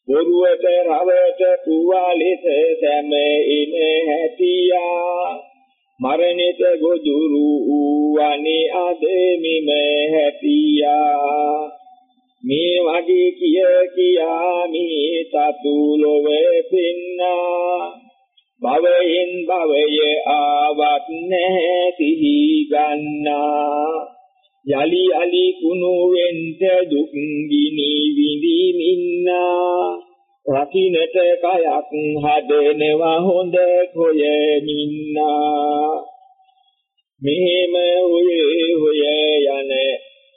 බොරුවට රවට කුවාලෙස සෑම ඉන හැටියා මරණිත ගොදුරු වූවනේ අද මෙම හැටියා මේ වගේ කිය කියා මේ සතු ලොව පින්නා භවයෙන් භවය ආවත් නැහැ සිහි ගන්නා. යලි යලි කුණු වෙන්ට දුක් ගිනි විඳිමින්නා. රකින්නට කයක් හදනවා හොඳ කොයමින්නා මෙහෙම ඔයේ හොය යන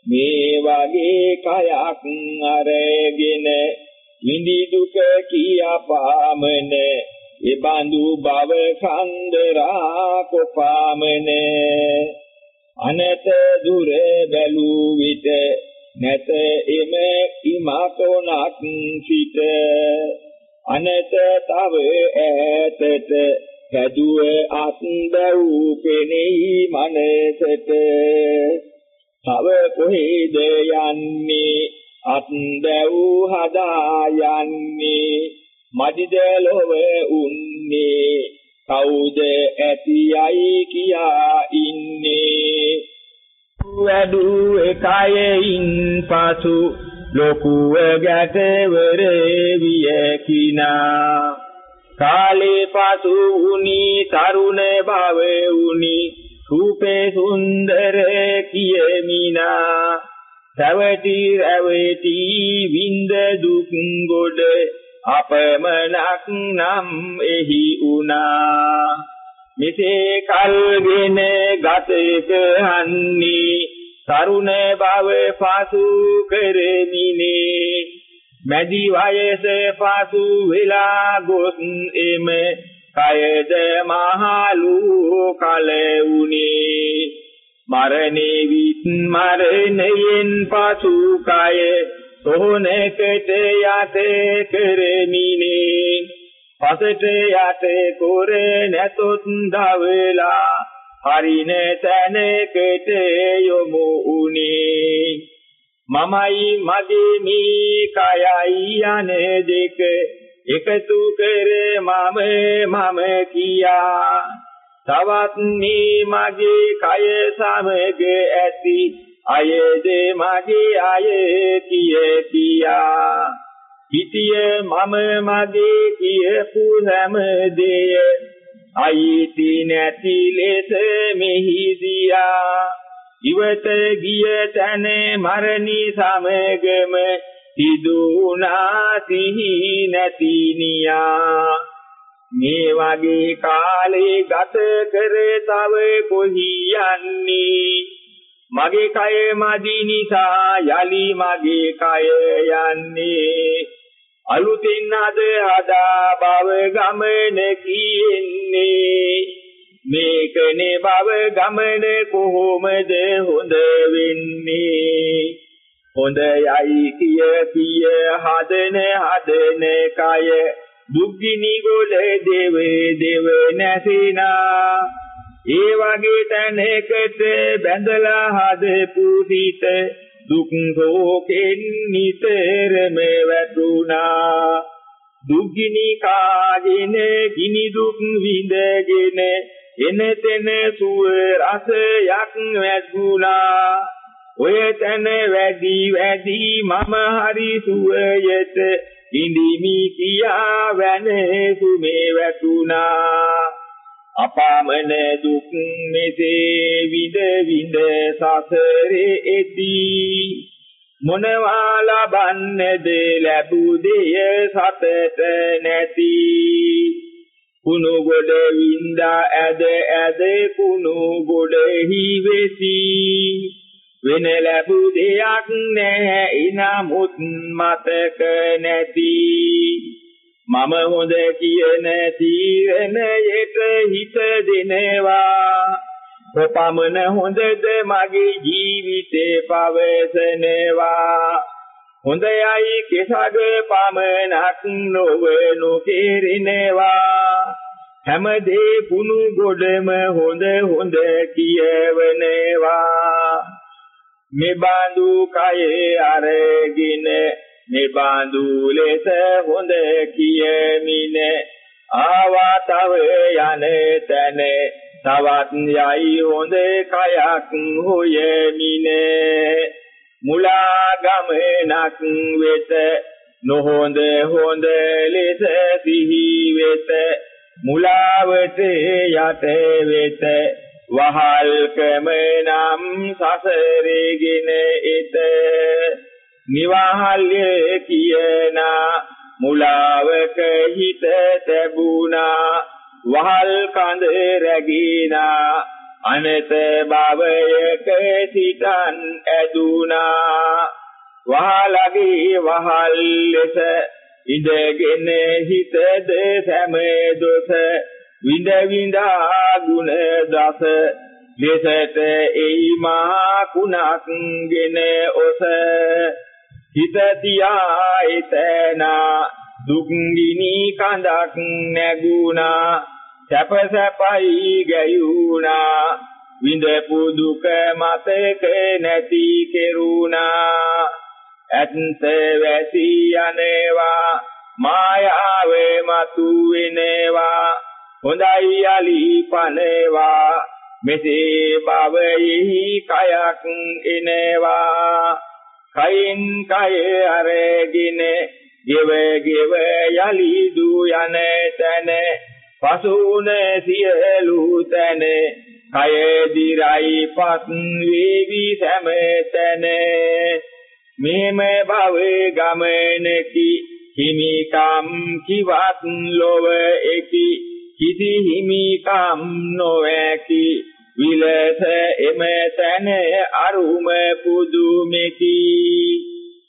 මේ වගේ කයක් අරගෙන විඳි දුක කියාපාමන ඉබඳු භව කන්දරා කොපාමනේ. අනත දුර බැලූ විට නැත එම ඉමකොනක් සිට. අනත තව ඈතට පැදුව අත් බැව් පෙනෙහි මනසට. තව කොහෙද යන්නේ? අත් බැව් හදා යන්නේ. මදිද ලොව උන්නේ? කවුද ඇතියයි කියා ඉන්නේ? වැඩු එකයෙන් පසු ලොකුව ගැටවරේ විය කිනා කාලේ පසු උනි තරුණ භව උනි රූපේ සුන්දර කියමිනා. සවටි රැවටි විඳ දුක් ගොඩ අපමණක් නම් එහි උනා මෙසේ කල්ගෙන ගතක හන්නේ තරුණ භව පසු කරමිනේ. මැදි වයස පසු වෙලා ගොස් එම කයද මහලු කල උනේ මරණේ විත් මරණයෙන් පසු කය සෝනකට යට කරමිනේ පසට යට කොර නැතොත් දවලා හරින තැනකට යොමු උනේ මමයි මගේ මේ කයයි අනේ දෙක එකතු කර මම මම කියා. තවත් මේ මගේ කය සමග ඇති අයද මගේ අය කිය කියා හිතිය මම මගේ කියපු හැම දෙය. අයිති නැති ලෙස මෙහිදියා ඉවත ගිය තැන මරණි සමගම සිදුනා සිහි නැති නියා. මේ වගේ කාලේ ගත කර තව කොහි යන්නේ? මගේ කය මදි නිසා යලි මගේ කය යන්නේ. අලුතින් අද හදා බව ගමන කියෙන්නේ. මේකනේ බව ගමන කොහොමද හොඳ වෙන්නේ? හොඳයයි කිය කිය හදන හදන කය. දුක්ගිනි ගොල දෙව දෙව නැසිනා. ඒ වගේ තැනකට බැඳලා හදපු සිත දුක් රෝකෙන් නිතරම වැටුණා. දුක්ගිනි කාගෙන ගිනි දුක් විඳගෙන එනතෙන සුව රසයක් වැදුනා ඔය තන වැඩි වැඩි මම හරි සුවයට ඉඳිමි කියා වැනේ සුමේ වැටුණා. අපාමන දුක් මෙසේ විඳ විඳ සසරේ එදී මොනවා ලබන්නේද ලැබු දෙය සතට නැති. කුණු ගොඩ වින්දා ඇද ඇද කුණු ගොඩෙහි වෙසි වෙන ලැබු දෙයක් නැහැ ඉනමුත් මතක නැති. මම හොඳ කියන තීරණයට හිත දෙනවා. කොපමණ හොඳද මගේ ජීවිතේ පවසනවා. හොඳයයි කෙසග පමණක් නොවනු කෙරිනවා හැමදේ කුණු ගොඩම හොඳ හොඳ කියවනවා. මෙබඳු කයේ අරගෙන මෙබඳු ලෙස හොඳ කියමින. ආවා තව යන තැන තවත් යයි හොඳ කයක් හොයමිනේ. මුලා ගමනක් වෙත නොහොඳ හොඳ ලෙස සිහි වෙත. මුලාවට යට වෙත වහල් කම නම් සසරේගෙන එත. නිවහල්ය කියනා මුලාවක හිත තැබුණා වහල් කඳ රැගිනා අනත භවයක සිටන් ඇදුනා වහලගේ වහල් ලෙස ඉඳගෙන හිතද සෑම දොස විඳ විඳා ගුණ දස ලෙසට එයි මහා කුණක්ගෙන ඔස. හිත තියා එතනා දුක්ගිනි කඳක් නැගුණා. සැප සැපයි ගැයුණා. විඳපු දුක මතක නැති කෙරුණා. ඇත්ත වැසි යනවා. මායාවේ මතු වෙනවා. හොඳයි යලි පනවා. මෙසේ භවයෙහි කයක් එනවා. කයින් කය අරගෙන ගෙව ගෙව යලි දු යන තැන පසුන සියලු තැන කය දිරයි පත් වේවි සෑම තැන. මේම භවේ ගමනකි හිමිකම් කිවත් ලොව එකි කිසි හිමිකම් නොඇකි විලස එම තැන අරුම පුදුමෙකි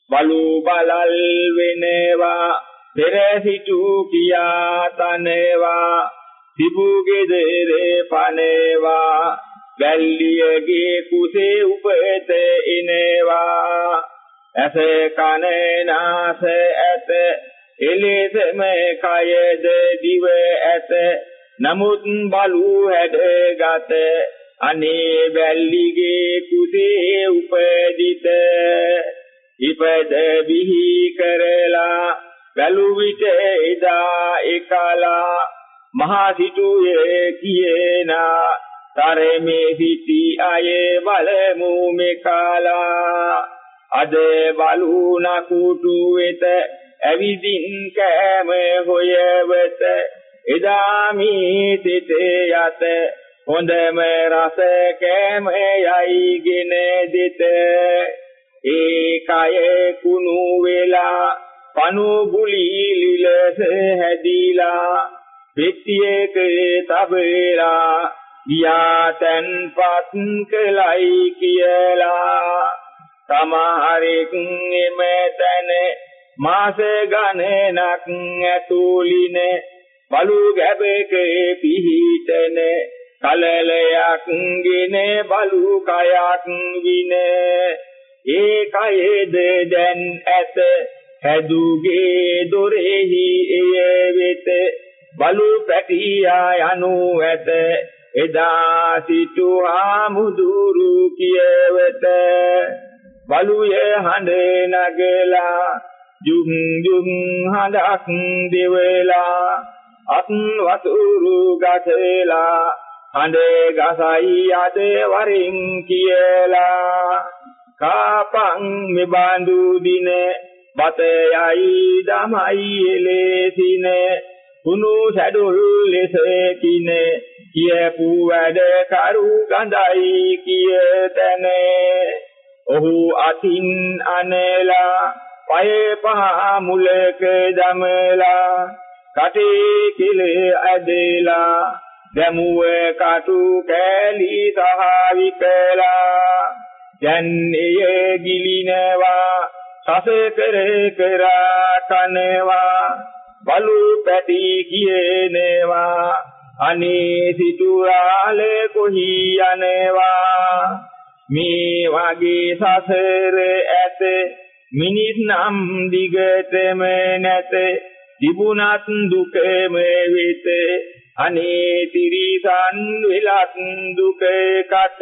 බලු බලල් වෙනවා පෙර සිටු කියා තනවා. තිබුගෙදරේ පනේවා වැල්ලියගේ කුසේ උපත එනවා. ඇස කන නාස ඇත එලෙසම කයද දිව ඇත. නමුත් බලු හැඩගත අනේ වැල්ලිගේ කුසේ උපදිත. ඉපද බිහි කරලා බැලු විට එදා එකලා මහා සිටුයේ කියනා. තරමේ සිටි අයේ බලමු මෙකලා. අද බලු නකුටු වෙත ඇවිදින් කෑම හොයවත. එදා මේ සිටේ යත. හොඳම රස කෑම යයිගෙන දෙත. ඒ කය කුණු වෙලා පනු ගුලි ලිලස හැදිලා පෙට්ටියක තබලා ගියාතන් පත් කලයි කියලා. සමහරෙක් එමෙතන මාස ගණනක් ඇතුලින බලු ගැබක පිහිටන කලලයක් ගෙන බලු කයක් වින ඒ කයේද දැන් ඇත හැදුගේ දොරෙහි එය වෙත. බලු පැටියා යනු ඇත. එදා සිටු ආමුදුරු කියවත. බලුය හඬ නගලා ජුම් ජුම් හඬක් දෙවලා. අත් වතුරු ගසලා හඬ ගසයි අද වරින් කියලා. කාපං මෙබඳු දින බතයයි දමයි එලෙසින කුණු සැඩුල් ලෙස කින කියපු වැඩ කරු ගඳයි කියතන. ඔහු අතින් අනලා පය පහ මුලක දමලා කටේ කිල ඇදලා දැමුව කටු කෑලි සහ විකලා දැන් එය ගිලිනවා සස කර කරා කනවා. බලු පැටි කියනවා අනේ සිටුරාල කොහි යනවා. මේ වගේ සසර ඇත මිනිස් නම් දිගටම නැත. තිබුණත් දුකම වෙත අනේ තිරිසන් වෙලත් දුක කට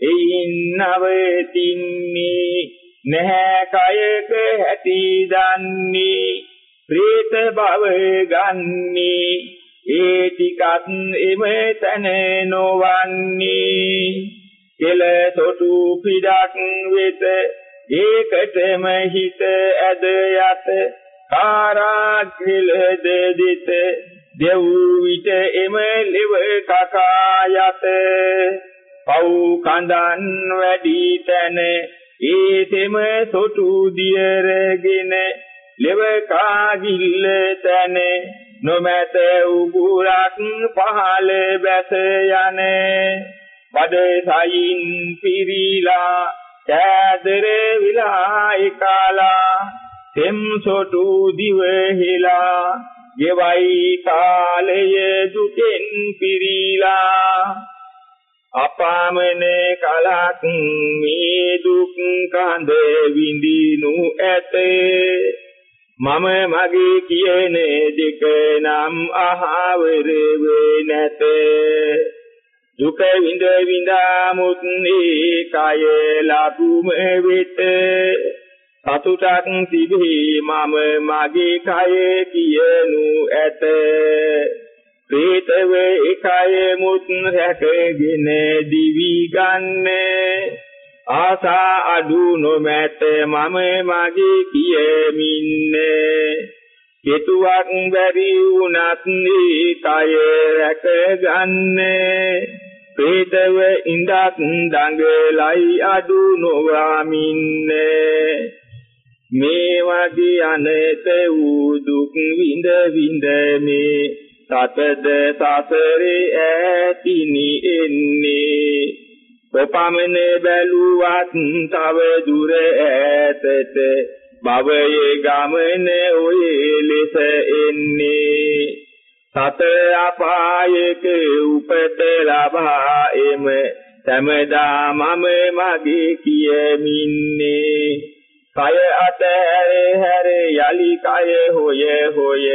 එයින් නවතින්නේ නැහැ කයක ඇති දන්නේ ප්‍රේත භව ගන්නේ. ඒ ටිකත් එම තන නොවන්නේ. කෙලසොටු පිටක් වෙත ඒකටම හිත ඇද යත කාරාග්‍රලද දිත දෙව් විට එම ලෙව කකා යත පව් කඳන් වැඩි තැන ඒතෙම සොටු දියරගෙන ලෙව කාගිල්ල තැන නොමැත උගුරක් පහළ බැස යන. වදසයින් පිරීලා කෑදර විලා එකලා. තෙම් සොටු දිවෙහිලා ගෙවයි කාලය දුකෙන් පිරීලා. අපාමන කලක් මේ දුක් කඳ විඳිනු ඇත. මම මගේ කියන දෙක නම් අහවර වේ නැත. දුක විඳ විඳාමුත් මේ කය ලබුම වෙත. සතුටක් තිබී මම මගේ කය කියනු ඇත. ප්‍රේතව එකය මුත් රැකගෙන දිවි ගන්නේ. ආසා අඩු නොමැත මම මගේ කියමින්නේ. කෙතුවක් බැරි වුණත් මේ කය රැකගන්නේ. ප්‍රේතව ඉඳත් දඟලයි අඩු නොවාමින්නේ. මේ වගේ අනේත වූ දුක් විඳ විඳ මේ. සතද සසරේ ඈතිනි එන්නේ. ප්‍රපමණ බැලුවත් තව දුර ඈතට භවයේ ගමන ඔය ලෙස එන්නේ. සත අපායක උපත ලබා එම. සමදා මම මගේ කියමින්නේ. කය අතහැර හැර යලි කය හොය හොය.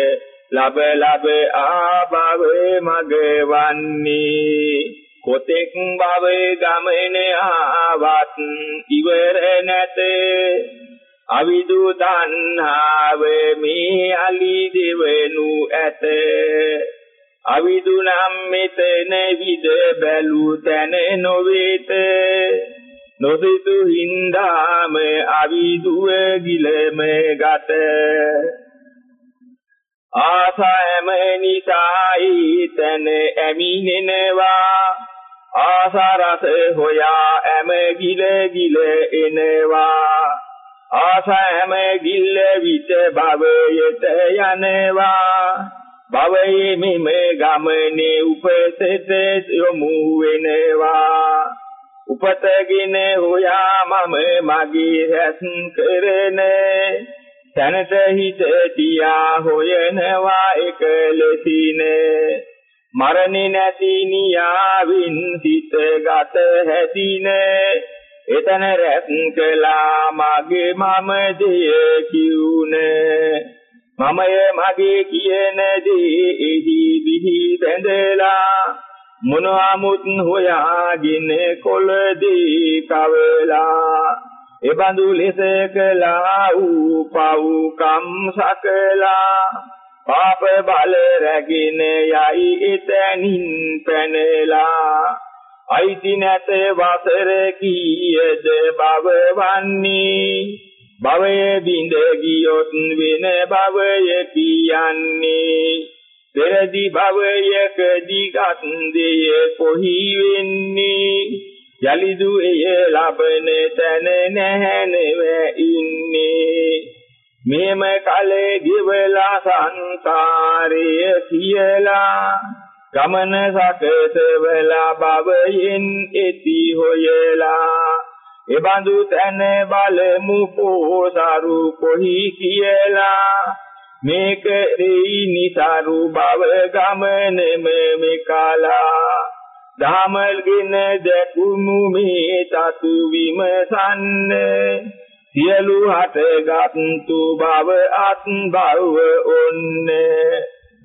ලබ ලබ ආභව මග වන්නේ. කොතෙක් භව ගමන ආවත් ඉවර නැත. අවිදු තණ්හාව මේ අලි දෙවනු ඇත. අවිදු නම් මෙතන විද බැලු තැන නොවේත. නොසිතු හින්දාම අවිදුව ගිලම ගත. ආසයම නිසායි තන ඇමිනෙනවා. ආසරස හොයා ඇම ගිල ගිල එනවා. ආසයම ගිල්ල විත භවයට යනවා. භවයේ මෙම ගමනේ උපසෙත යොමු වෙනවා. උපතගෙන හොයා මම මගේ රැස් කරන. තනත හිත තියා හොයනවා එක ලෙසින. මරණේ නැති නියාවින් සිත ගත හැදින එතන රැස් කළා මගේ මම දෙය කිවුන. මමය මගේ කියන දේ එහි විහි බැඳලා මොනවාමුත් හොයාගෙන කොළදී කවලා එබඳු ලෙස කළා වූ පව්කම් සකලා. පාප බල රැගෙන යයි එතනින් පැනලා. අයිති නැත වසර කීයද බව වන්නේ? භවයේ බිඳ ගියොත් වෙන භවය කියන්නේ පෙරදි භවයකදී ගත් දෙය කොහි වෙන්නේ? යලිදු එය ලබන තැන නැහැනව ඉන්නේ. මේම කලේ ගිවලා සංසාරය කියලා. ගමන සකසවලා භවයෙන් එති හොයලා. එබඳු තැන බලමු පොසරු කොහි කියලා. මේක රෙයි නිසරු බව ගමනෙම මෙකලා දහමල්ගෙන දැකුමු මේ තතු විමසන්න. සියලු හටගත්තු බව අත් බව ඔන්න.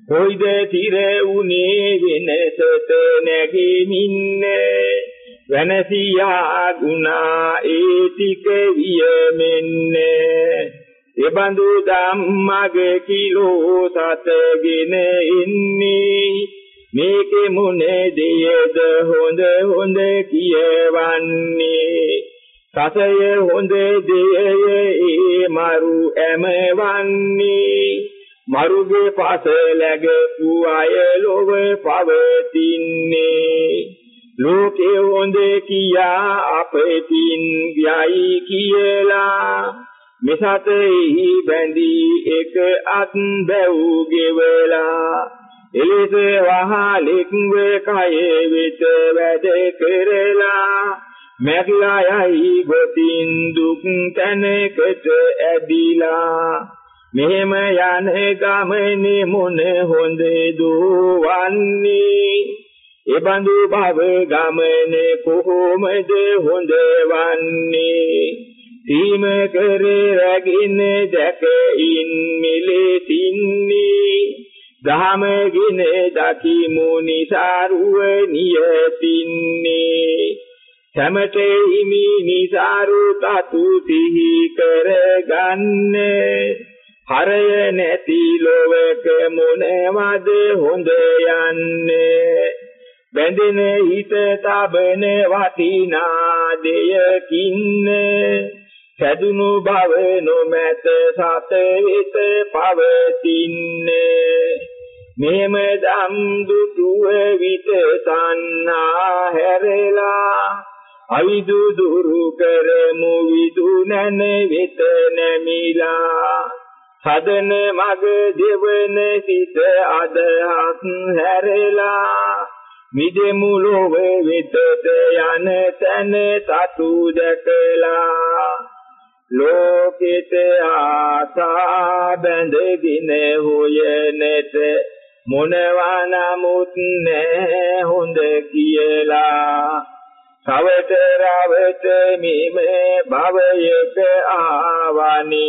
කොයිද තිර උනේ වෙනසත නැගිමින්නේ. වෙනසියා ගුණා ඒ ටික වියමෙන්නේ. එබඳු ධම්මගේ කිලෝ සතගෙන ඉන්නේ. මේකේ මොනේ දෙයද හොඳ හොඳ කියවන්නේ. සසය හොඳ දෙයේ මරු ඇමවන්නේ. මරුගේ පස läගපු අය ලොව පවතින්නේ. ලෝකේ හොඳ කියා අපෙතින් යයි කියලා. මෙසතෙහි බැඳී එක අත් බැව් ගෙවලා එලෙස වහලෙක් වේ කයේ වෙත වැඩ කරලා මැරිලා යයි ගොතින් දුක් තැනකට ඇදිලා. මෙහෙම යන ගමනේ මොන හොඳ දුවන්නේ? එබඳු භව ගමනේ කොහොමද හොඳ වන්නේ සීම කරේ රැගින දැක ඉන් මිලෙතින්නේ දහමගින දකිමු නිසාරුව නියතින්නේ. සමට හිමි නිසාරු තතු සිහි කරගන්නේ. හරය නැති ලොවක මොනවද හොඳ යන්නේ? බැඳෙන හිත තබන වටිනා දෙයකින් සැදුණු භව නොමැත සත වෙත පවතින්නේ. මෙම දම් දුටුව විත සන්නා හැරලා අවිදු දුරු කරමු විදු නැන වෙත නැමිලා. සදන මග දෙවන සිත අදහස් හැරලා. මිදෙමු ලොව වෙතට යන තැන සතු දැකලා. ලෝකෙත ආසා බැඳගෙන හොයනට මොනවා නමුත් නැහැ හොඳ කියලා. සවත රවත මිම භවයක ආවනි.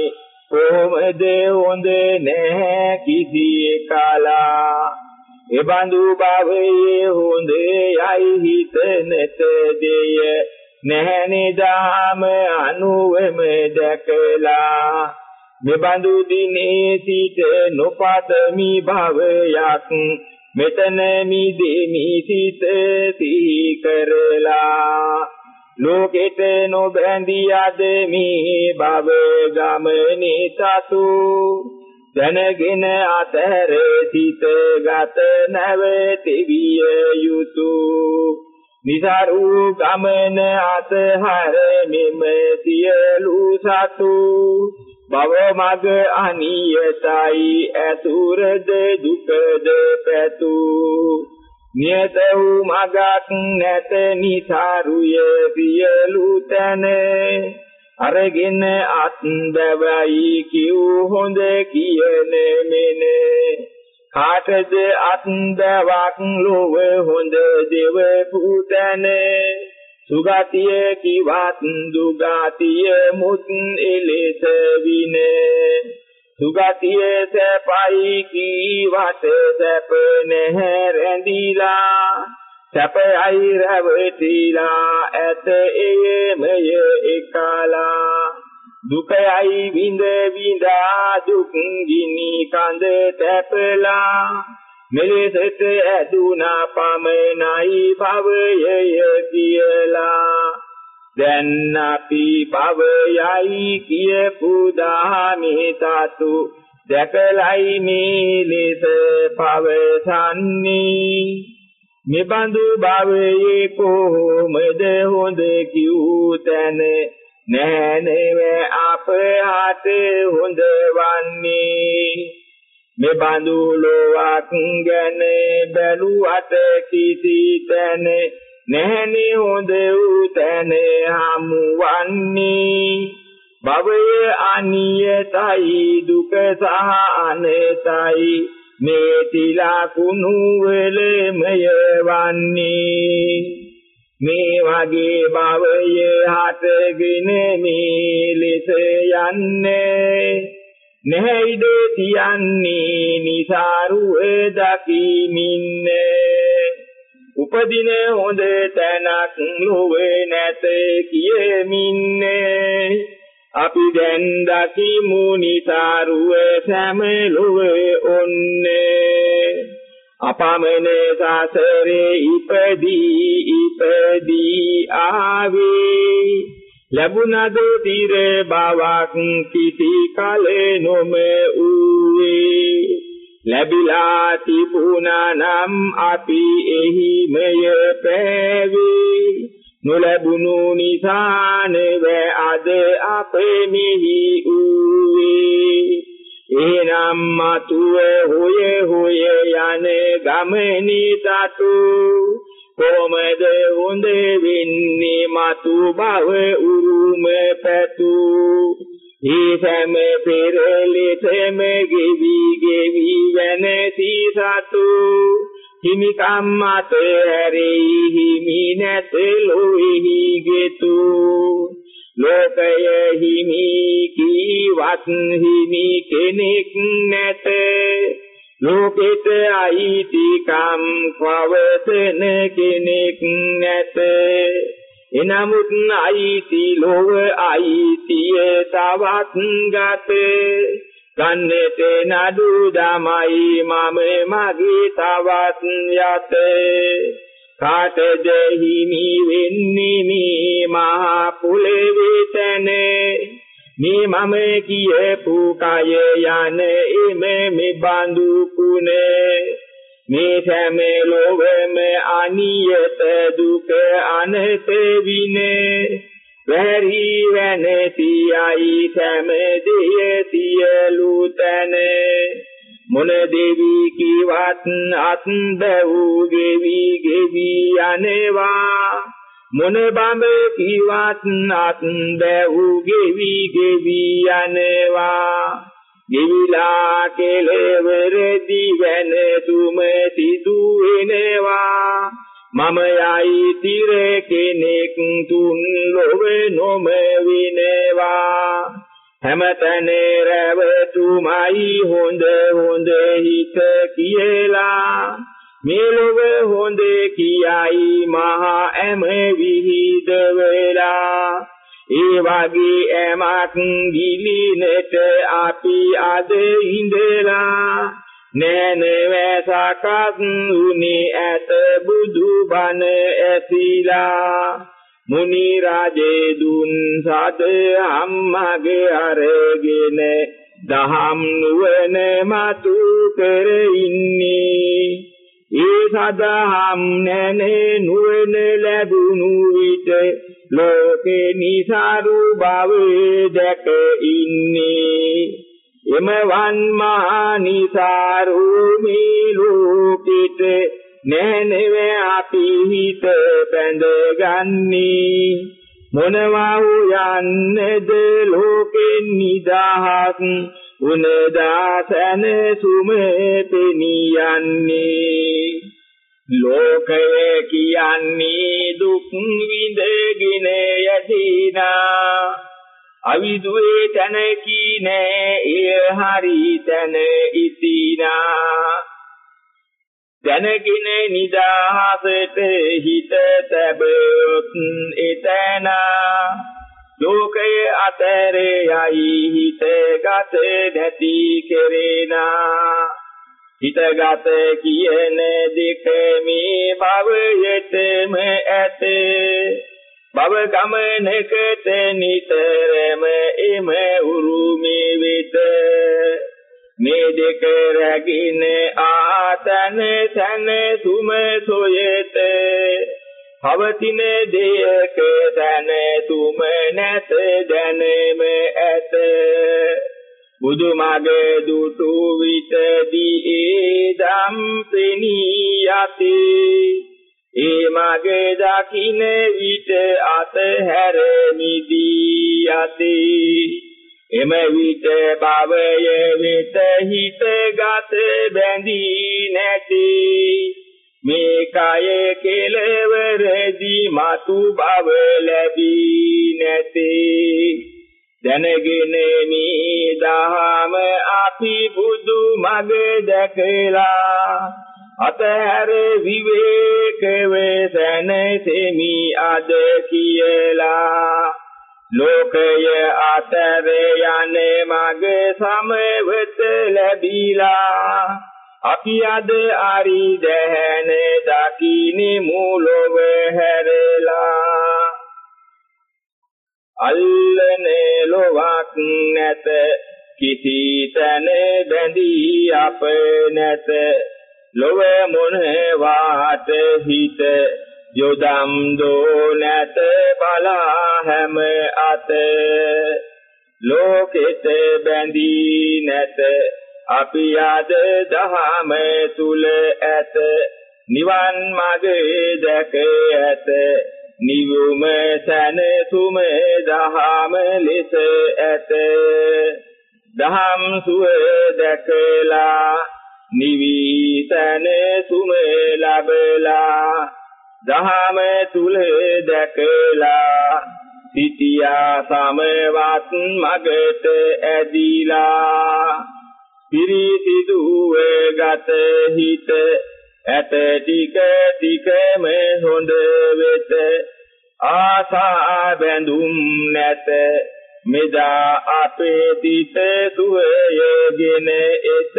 කොහොමද හොඳ නැහැ කිසි කලා එබඳු භවයේ හොඳ යයි හිතනට දෙය. නැහැනේ දාම අනුවම දැකලා. මෙබඳු දිනේ සිට නොපතමි භවයක් මෙතන මිදෙමි සිත සිහි කරලා ලෝකෙට නොබැඳී අද මේ භව ගමනේ සතු. දැනගෙන අතර සිත ගත නැවතිවිය යුතු. නිසරු ගමන අතහර මෙම සියලු සතු බව මග අනියතයි ඇසුරද දුකද පැතු. නියත වූ මගක් නැත නිසරුය සියලු තැනේ. අරගෙන අත් බැවයි කිව් හොඳ කියන මෙන. කාටද අත් බැවක් ලොව හොඳ දෙව පුතන? සුගතිය කිවත් දුගතිය මුත් එලෙස විනේ. සුගතිය සැපයි කීවට සැප නැහැ රැඳිලා. සැපයයි රැවටිලා ඇත එයමය එකලා. දුකයයි විඳ විඳා දුක් ගිනි කඳ තැපලා. මෙලෙසට ඇදුනා පමනයි භවයය කියලා. දැන් අපි භවයයි කියපු දාමේ තතු දැකලයි මේ ලෙස පවසන්නේ. මෙබඳු භවයේ කොහොමද හොඳ කිව් තැන නෑනව අපහාට හොඳ වන්නේ මෙබඳු ලෝවක් ගැන බැලුවට කිසි තැන නැහැනේ හොඳ වූ තැන හමු වන්නේ භවය අනියතයි දුක සහ අනතයි මේ තිලා කුණු වෙලෙමය වන්නේ. මේ වගේ භවය හටගෙන මේ ලෙස යන්නේ. නැහැයිද තියන්නේ නිසාරුවේ දකිමින්නේ. උපදින හොඳ තැනක් ලොවේ නැත කියෙමින්නේ. අපි දැන් දකිමු නිසාරුව සැමලුව ඔන්නේ. අපමණ සසරේ ඉපදී ඉපදී ආවේ. ලැබුණද තිර බවක් කිසි කලේ නොම ඌවේ ලැබිලා තිබුණා නම් අපි එහිමය පෑවේ. නොලැබුණු නිසානෙව අද අපේ මිහි ඌවේ එනම් මතුව හොය හොය යන ගමනි තතු කොමද හොඳ වෙන්නේ මතු බව උරුම පැතු. ඊසම පෙරලිතම ගෙවි ගෙවි වෙනසි සතු හිමිකම් මත ඇරෙහි හිමි නැත ලොෙහි ගෙතු. ලෝකය හිමි කීවත් හිමි කෙනෙක් නැත. ලෝකෙට අයිතිකම් පවසන කෙනෙක් නැත. එනමුත් අයිති ලොව අයිතිය තවත් ගත. ගන්නට නඩු දමයි මම මගේ තවත් යත. කාටද හිමි වෙන්නේ මේ මහා පුලේ තැනේ මේ මම කියපු කය යන එම මෙබඳු කුනේ මේ සෑම ලෝවෙම අනියත දුක අනත විනේ. වැරි වෙනතියයි සෑම දෙය සියලු තැන. මොන දෙවි කිවත් අත් බැවූ ගෙවි ගෙවි යනවා. මොන බඹ කිවත් අත් බැව් ගෙවි ගෙවි යනවා. ගෙවිලා කෙලවරදි වෙන තුම සිදු වෙනවා. මම යයි තිර කෙනෙක් තුන් ලොව නොම විනවා. හැමතැන රැවතුමයි හොඳ හොඳ හිත කියලා. මේ ලොව හොඳ කියයි මහා ඇම විහිද වෙලා. ඒ වගේ ඇමක් ගිලිනට අපි අද ඉඳලා. නෑනවසකත් උනේ ඇත බුදු බණ ඇසිලා මුනි රජේ දුන් සද අම්මගේ අරගෙන දහම් නුවණ මතු කර ඉන්නේ ඒ සදහම් නැනේ නුවණ ලැබුණු විට ලෝකේ නිසරු බව දැක ඉන්නේ. එමවන් මහා නිසරු මේ ලෝකෙට නැනෙව අපි හිත බැඳගන්නේ. මොනවා යන්නේද ලෝකෙන් නිදහස්. උනදාසන සුමේ පෙනියන්නේ. ලෝකය කියන්නේ දුක් විඳගෙන යදිනා. අවිදුවේ තැනකී නෑ එය හරි තැන ඉතිනා දැනගෙන නිදාසට හිත තැබොත් එතනා. ලෝකයේ අතරේ යයි හිතගත නැති කෙරේනා. හිතගත කියන දෙක මේ භවයටම ඇත. භව ගමනකට නිතරම එම උරුමේ වෙත. මේ දෙක රැගින ආතන සන සුම සොයත. පවතින දෙයක දැන තුම නැත දැනෙම ඇත. බුදු මගේ දුටු විතදී ඒ ධම් පෙනී යති. ඒ මගේ දකින්න විට අතහැර නිදී යති. එම විට භවය වෙත හිත ගත බැඳී නැති. මේ කය කෙලවරදී මතු බව ලැබී නැති. දැනගෙන මේ දහම අපි බුදු මග දැකලා අතහැර විවේක වේසනසෙමි අද කියලා. ලෝකය අතර යන්නේ මග සමවත ලැබිලා. අපි අද ආරි දැහැන දකිනි මූලව හැරලා. අල්ලනේ ලොවක් නැත කිසි තැන බැඳී අප නැත. ලොව මොනවාට හිත යොදම් දෝ නැත බලා හැම අත. ලෝකෙත බැඳී නැත අපි අද දහම තුල ඇත. නිවන් මාගේ දැක ඇත නිවුම සැනසුම දහම ලෙස ඇත. දහම් සුව දැකලා නිවි සැනසුම ලැබලා දහම තුල දැකලා සිටියා සමවත් මගට ඇදිලා. පිරිසිදුවේ ගත හිත ඇත ටික ටිකම හොඳ වෙත. ආසා බැඳුම් නැත. මෙදා අපේ තිත සුවයගෙන එත.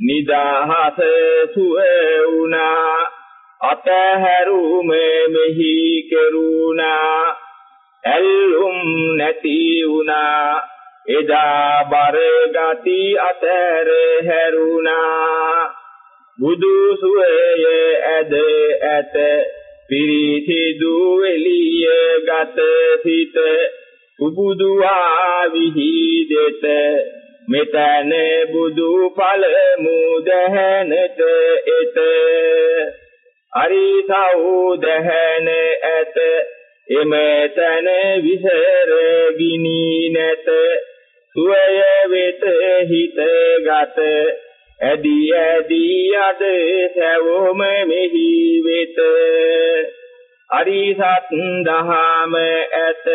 නිදාහස සුව වුණා. අතහැරුම මෙහි කෙරුණා. ඇල්ලුම් නැති වුණා. එදා බර ගති අතර හැරුණා. බුදු සුවය ඇද ඇත පිරිසිදු එළිය ගත සිට උබුදුවා විහිදෙත මෙතන බුදු පළමු දහනට එත. අරිසව් දහන ඇත. එමෙතන විසර ගිනි නැත. සුවය වෙත හිත ගත. ඇදී ඇදී අද සැවොම මෙහි වෙත. අරිසත් දහම ඇත.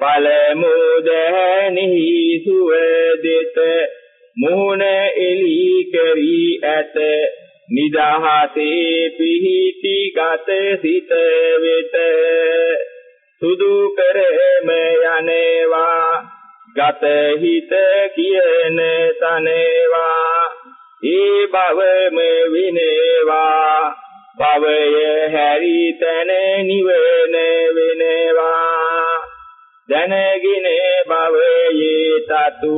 පළමු දැනෙහි සුව දෙත. මොහොන එලි කරි ඇත. නිදහසේ පිහිටි ගත සිත වෙත. සුදු කරම යනේවා ගත හිත කියන තනේවා. ඒ භවම විනේවා භවය හැරි තන නිවන වෙනවා. දැනගෙන භවයේ තතු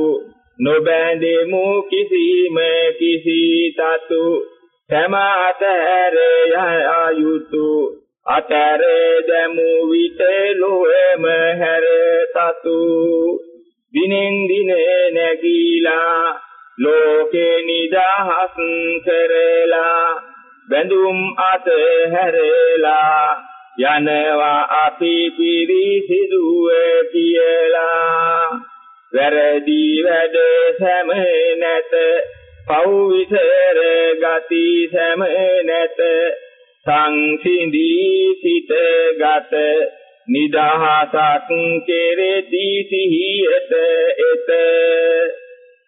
නොබැඳෙමු කිසිම කිසි තතු. සෑම අතර යයුතු අතර දැමු විට ලොවම හැර තතු දිනෙන් දින නැගීලා ලෝකේ නිදහස් කරලා බැඳුම් අත හැරලා යනවා අපි පිරිසිදුව කියලා. වැරදි වැඩ සැම නැත පව් විතර ගති සැම නැත. සංසිඳී සිට ගත. නිදහසක් කෙරෙති සිහියට එත.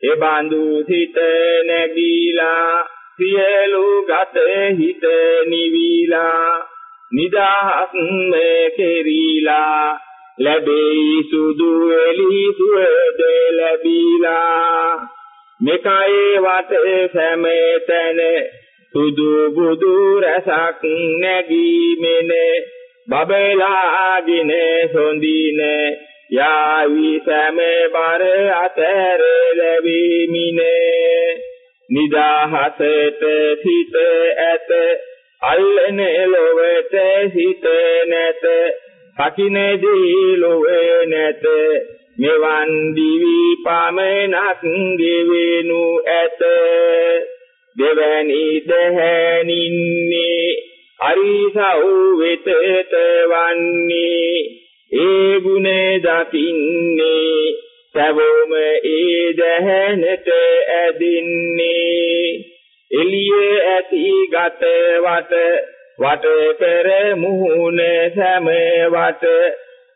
එබඳු සිට නැගීලා සියලු ගත හිත නිවිලා. නිදහස් මේ කෙරීලා ලැබෙයි සුදු එලි සුවද ලැබීලා. මෙකයි වටේ සෑමතන සුදු බුදු රසක් නැගීමෙන බබලාගින සොඳින යාවි සෑම බර අතර ලැබීමිනේ නිදාහසට සිට ඇත අල්ලනේ ලොවට හිත නැත පකිනේදී ලොවේ නැත මෙවන් දිවි පමනක් ගෙවෙනු ඇත. දෙවැනි දහනින්නේ අරිසව් වෙතට වන්නේ ඒ ගුණ දකින්නේ සවොම ඒ දහනට ඇදින්නේ. එළියේ ඇති ගත වට වට පෙර මුහුණ සෑම වට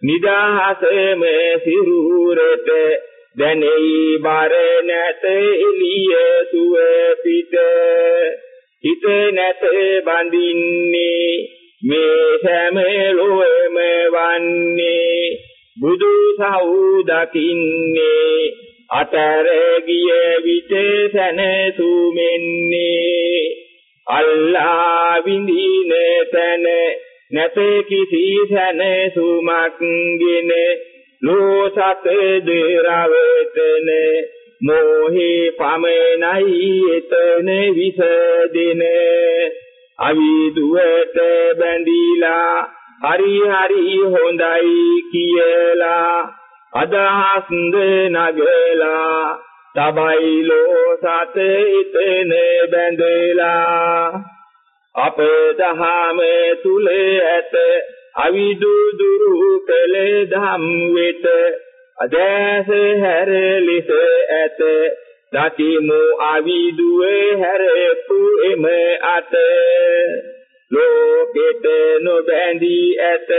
නිදහසම සිරුරට දැනෙයි බර නැත එළිය සුව පිට. හිත නැත බඳින්නේ මේ සෑම ලොවම වන්නේ. බුදු සහු දකින්නේ අතර ගිය විට සැනසුමෙන්නේ. අල්ලා විඳින තැන නැත කිසි සැනසුමක් ගෙන. ලෝසත දරවතන මෝහේ පමනයි එතන විසදින. අවිදුවට බැඳීලා හරි හරි හොඳයි කියලා අදහස්ද නගලා තබයි ලෝසත එතන බැඳලා. අප දහම තුල ඇත. අවිදු දුරු කළ ධම් වෙත. අදෑස හැර ලිස ඇත. දකිමු අවිදුවේ හැරපු එම අත. ලෝකෙට නොබැඳී ඇත.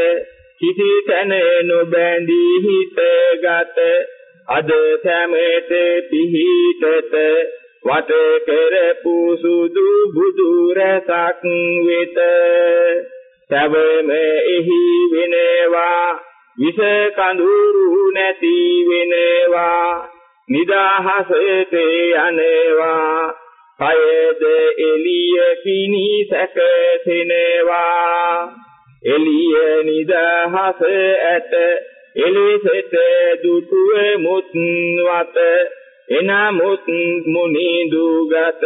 කිසි තැන නොබැඳී හිතගත. අද සැමට පිහිටත. වට කෙරපු සුදු බුදු රසක් වෙත සැවම එහි වෙනවා විස කඳුරු නැති වෙනවා නිදාහසට යනවා කයද එළිය කිනි සැකසෙනවා එළිය නිදහස ඇත එලෙසට දුටුවේ මුත් වත එනමුත් මුනි දුගත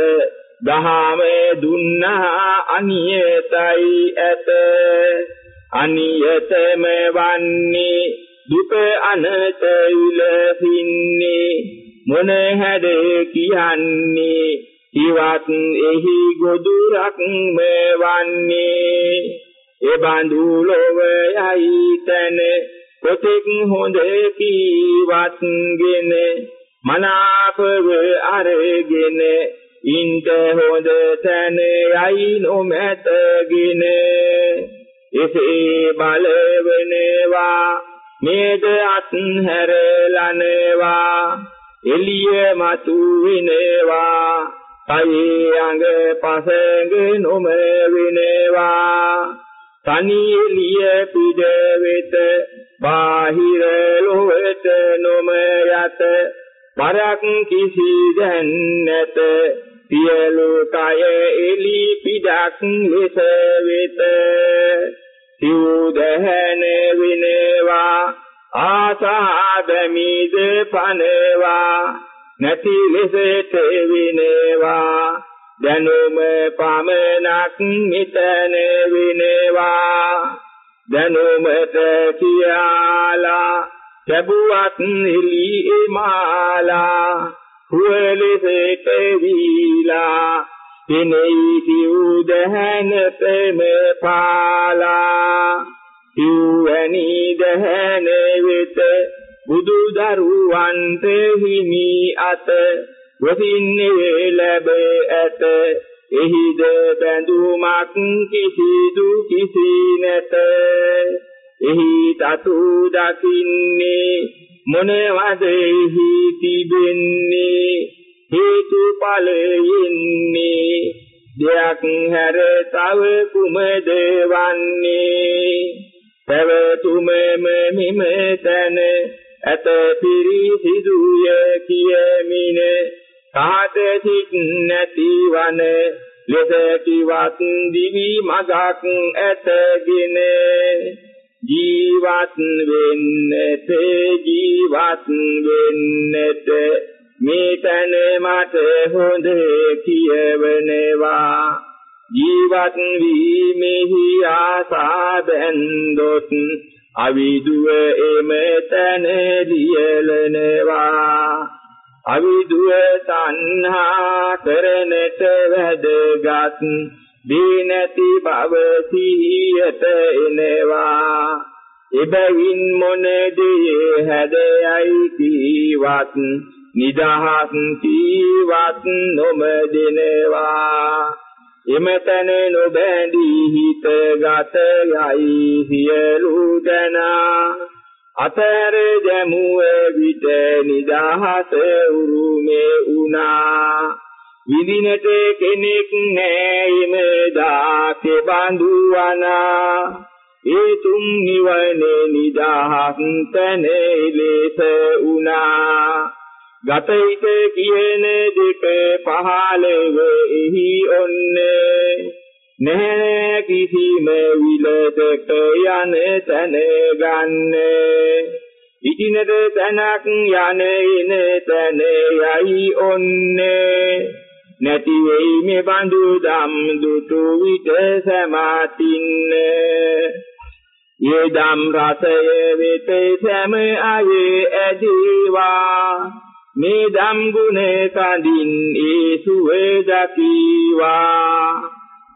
දහම දුන්නා අනියතයි ඇත. අනියතම වන්නේ දුක අනත විලසින්නේ මොන හැද කියන්නේ? ඉවත් එහි ගොදුරක් මෙවන්නේ එබඳු ලොව යයි තන කොතෙක් හොඳ කීවත්ගෙන මනාපව අරගෙන ඉන්ට හොඳ තැන යයි නොමැතගෙන. එසේ බලවනවා මේද අත්හැරලනවා එළිය මතු වෙනවා කයේ අඟ පසඟ නොම වෙනවා තනි එළිය පිට වෙත බාහිර ලොවට නොම යත පරක් කිසි දැන් නැත සියලු කය එලි පිටක් ලෙස වෙත. සිව්දහන විනේවා ආසාදමිද පනේවා. නැති ලෙසට විනේවා දැනුම පමනක් මිතන විනේවා. දැනුමට කියාලා ලැබුවත් එලි මාලා හුවලෙසට වීලා දිනෙයි සිව්දහනතම පාලා. සිව්වැනි දහන වෙත බුදු දරුවන්ට හිමි අත වසින්නේ ලැබ ඇත. එහිද බැඳුමක් කිසිදු කිසි නැත. එහි තතු දකින්නේ මොනවද එහි තිබෙන්නේ? හේතුඵලයෙන්නේ දෙයක් හැර තව කුමද වන්නේ? පැවතුමම මිම තන ඇත පිරිසිදුය කියමින කාට සිත් නැතිවන ලෙස කිවත් දිවි මගක් ඇතගෙන ජීවත් වෙන්නට ජීවත් වෙන්නට මේ තන මට හොඳ කියවනවා. ජීවත් වීමෙහි ආසා බැන්දොත් අවිදුව එම තන ලියලනවා. අවිදුව තණ්හා කරනට වැදගත් දී නැති බව සිහියට එනවා. එබැවින් මොන දේ හැදයයි කීවත් නිදහස් කීවත් නොමදිනවා. එමතන නොබැඳී හිත ගත යයි සියලු දනා. අතර දැමුවේ විට නිදහස උරුමේ උනා විඳිනට කෙනෙක් නැයිම දාසේ බඳුවනා. ඒ තුන් නිවනේ නිදහස් තනේ ලෙස උනා ගතයිත කියන දෙක පහළව එහි ඔන්නේ. නැහැ කිසිම විලදක යන තැන ගන්නේ. ඉදිනද තැනක් යන එන තැන යයි ඔන්නේ. නැති වෙයි මේ බඳු දම් දුටු විට සමාතින්නේ. යේ දම් රසය වෙත සෑම අයේ ඇදීවා. මේ දම් ගුණ කඳින් ඒ සුවේ දකීවා.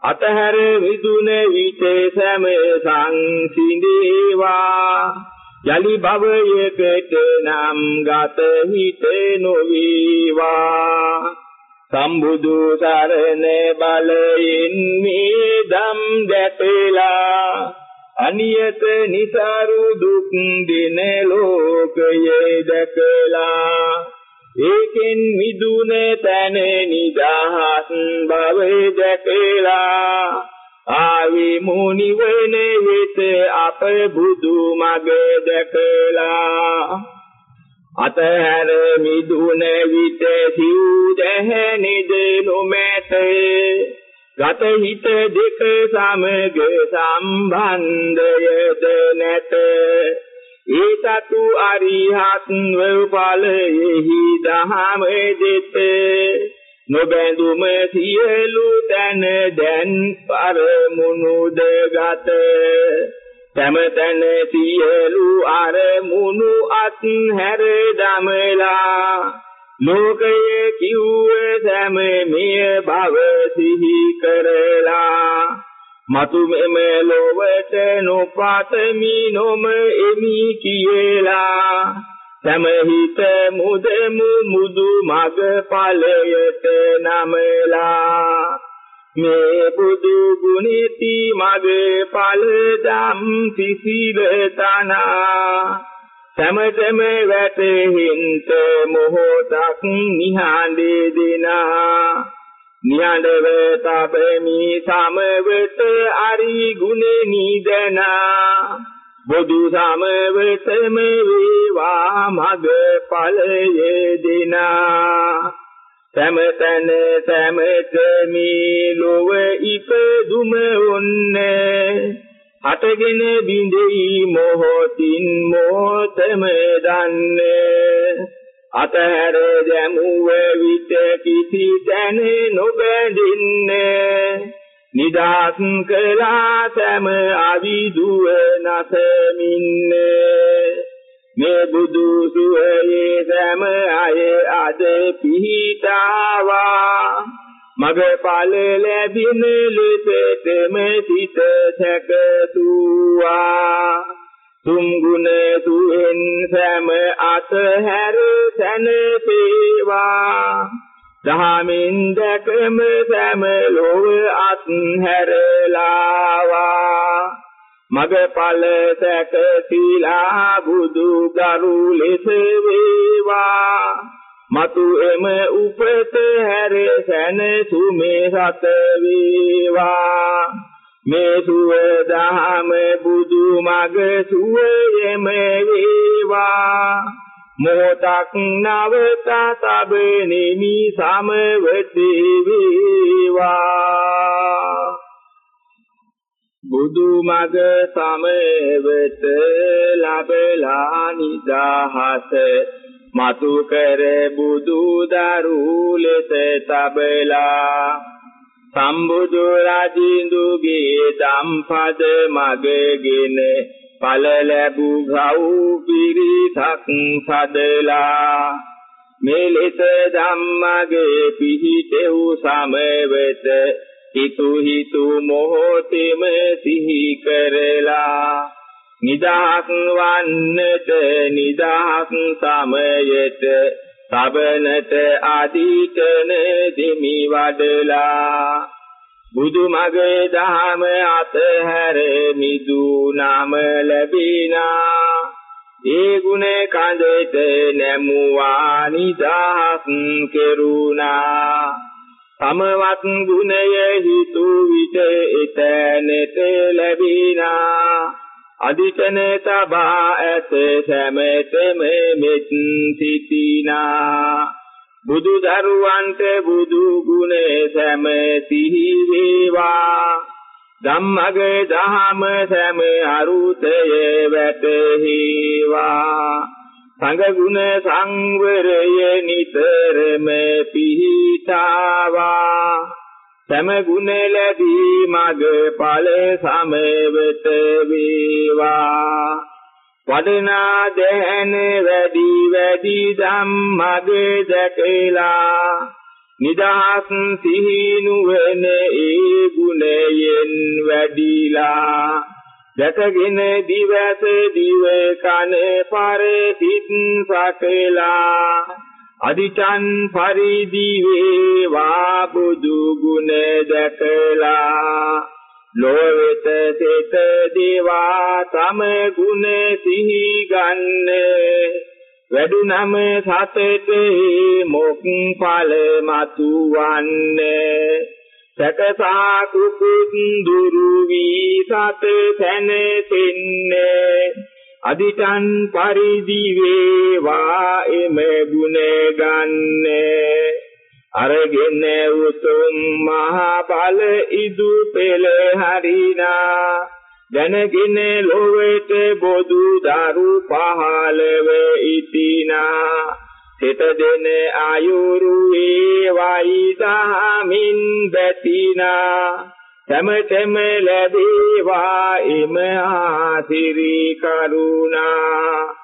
අතහැර විදුන විට සෑම සංසිඳේවා. යලි භවයකට නම් ගත හිත නොවේවා. සම්බුදු සරණ බලයෙන් මේ ධම් දැපලා අනියත නිසරු දුක් දින ලෝකයේ දැකලා ඒකෙන් මිදුන තැන නිදහස් බව දැකලා ආවි මුනිවන වෙත අප බුදු මග දැකලා අතහැර මිදුන විට සිව් දැහැනිද නොමැත. ගත හිත දෙක සමග සම්බන්ධයද නැත. ඒ සතු අරිහත් වූ ඵලයෙහි දහම දෙත. නොබැඳුම සියලු තැන දැන් පරමුණුද ගත. තම තැන සියලු අරමුණු අත් හැර දමලා. ලෝකයේ කිව්වේ සෑම මෙය භව සිහි කරලා. මතු මෙම ලොවට නොපතමි නොම එමි කියලා. සමහිත මුදමු මුදු මග ඵලයට නමලා. මේ බුදු ගුණිති මගේ ඵල ධම් සිසිල තනා. සමතම වැටෙහින්ත මොහොතක් නිහඬේ දිනා. නිහඬව තබමි සමවත අරි ගුණ නිදනා. බුදු සමවතම වේවා මග ඵලයේ දිනා. සමතන සමතමි ලොව ඉපදුම ඔන්නේ. හටගෙන බිඳෙයි මොහොතින් මොතම දන්නේ. අතහැර දැමුව විට කිසි තැන නොබැඳින්නේ. නිදාස් කළා තම අවිදුව නැසමින්නේ. මේ බුදු සුවයේ සෑම අය අද පිහිටාවා. මගපල ලැබින ලෙසටම සිත සැකසුවා. තුම් ගුණ සුෙන් සෑම අතහැර සැනසේවා දහමින් දැකම සෑම ලොව අත්හැරලාවා. මගපල සැකසීලා බුදු ගරු ලෙස වේවා. මතු එම උපත හැර සැනසුමේ සත වේවා. මේ සුව දහම බුදු මග සුවයම වේවා. මොහොතක් නවත තබෙනිමි සමවති වේවා. බුදු මග සමවත ලබලා නිදහස මතු කර බුදු දරු ලෙස තබලා. සම්බුදු රජින්දුගේ ධම්පද මගගෙන ඵල ලැබූ ගව් පිරිසක් සදලා. මෙලෙස ධම්මගේ පිහිටෙව් සමවත හිතු හිතු මොහොතෙම සිහි කරලා නිදහස් වන්නට නිදහස් සමයට සබනට අධිකන දෙමි වඩලා. බුදු මගේ දහම අතහැර මිදු නාම ලැබිනා. ඒ ගුණ කඳට නැමුවා නිදහස් කෙරුණා. සමවත් ගුණය හිතු විට එතැනට ලැබිනා. අදිටන තබා ඇත සැමතම මෙත් සිටිනා. බුදු දරුවන්ට බුදු ගුණ සැම සිහි වේවා ධම්මග දහම සැම අරුතය වැටහිවා. සංඝ ගුණ සංවරය නිතරම පිහිටාවා. සම ගුණ ලැබී මග ඵල සමවත වේවා. වඩනා දැන වැඩි වැඩි ධම්මග දැකලා නිදහස් සිහි නුවණ ඒ ගුණයෙන් වැඩිලා දැකගෙන දිවස දිව කන පරිසිත සකලා. අදිචන් පරිදි වේවා බුදු ගුණ දැකලා. ලෝවෙත සිත දේවා තම ගුණ සිහි ගන්නේ. වැඩුනම සතට මොක් ඵල මතුවන්නේ. සකසා කුකුත් දුරු වී සත තැනෙන්නේ අදිටන් පරිදි වේවා එම ගුණ ගන්නේ. අරගෙන උතුම් මහ බල ඉදු පෙළ හරිනා දැනගෙන ලොවට බොදු දරු පහළව ඉතිනා. සිත දෙන ආයුරු වේවයි දහමින් බැතිනා. සමතම ලැබේවා එම ආසිරි කරුණා.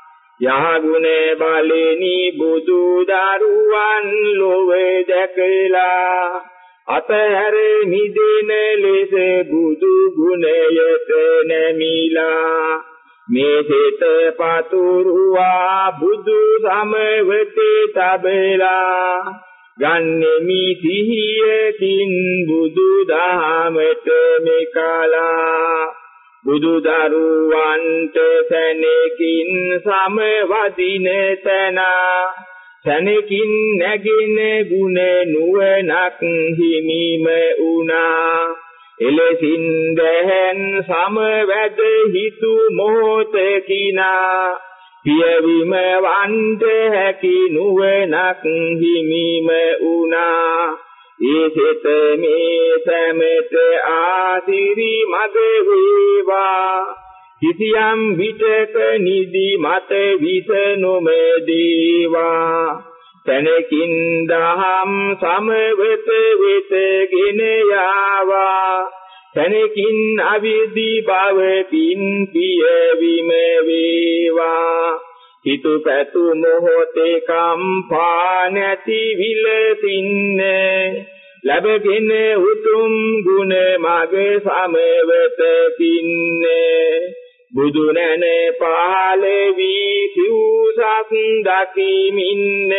යහගුණ බලෙනි බුදු දරුවන් ලොව දැකලා. අතහැර නිදෙන ලෙස බුදු ගුණයට නැමිලා. මේ සිත පතුරුවා බුදු සමවතේ තබලා. ගන්නෙමි සිහියකින් බුදු දහමට මෙකලා. බුදු දරුවන්ට සැනකින් සමවදින තනා. තනකින් නැගෙන ගුණ නුවණක් හිමිම උනා එලෙසින් දැහන් සමවැද හිතු මොහොතකිනා. පියවිම වන්ට හැකි නුවණක් හිමිම උනා ඒ සිත මේ සැමට ආසිරි මග වේවා. කිසියම් විටක නිදි මත විස නොමදීවා. තනකින් දහම් සමවත වෙතගෙන යාවා. තනකින් අවිදි බව පින් පියවිම වේවා. හිතු පැතු මොහොතේ කම්පා නැති විලසින්නේ ලැබගෙන උතුම් ගුණ මග සමවත පින්නේ. බුදු නැන පහළ වී සිව්සක් දකිමින්න.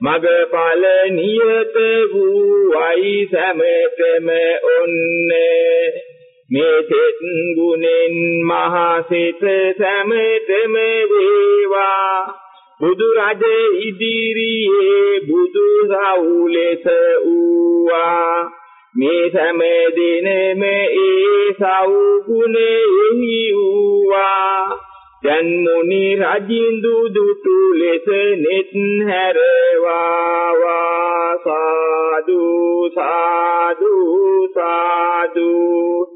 මගපල නියත වූ වයි සැමතම ඔන්නේ. මේ තෙත් ගුණෙන් මහා සිත සැමතම වේවා. බුදු රජ ඉදිරියේ බුදු සවුලෙස ඌවා මේ සෑම දිනෙම ඒ සව් ගුණෙහි වූවා. දැන් මුනි රජින්දු දුටු ලෙස net හැරවා සාදු සාදු සාදු.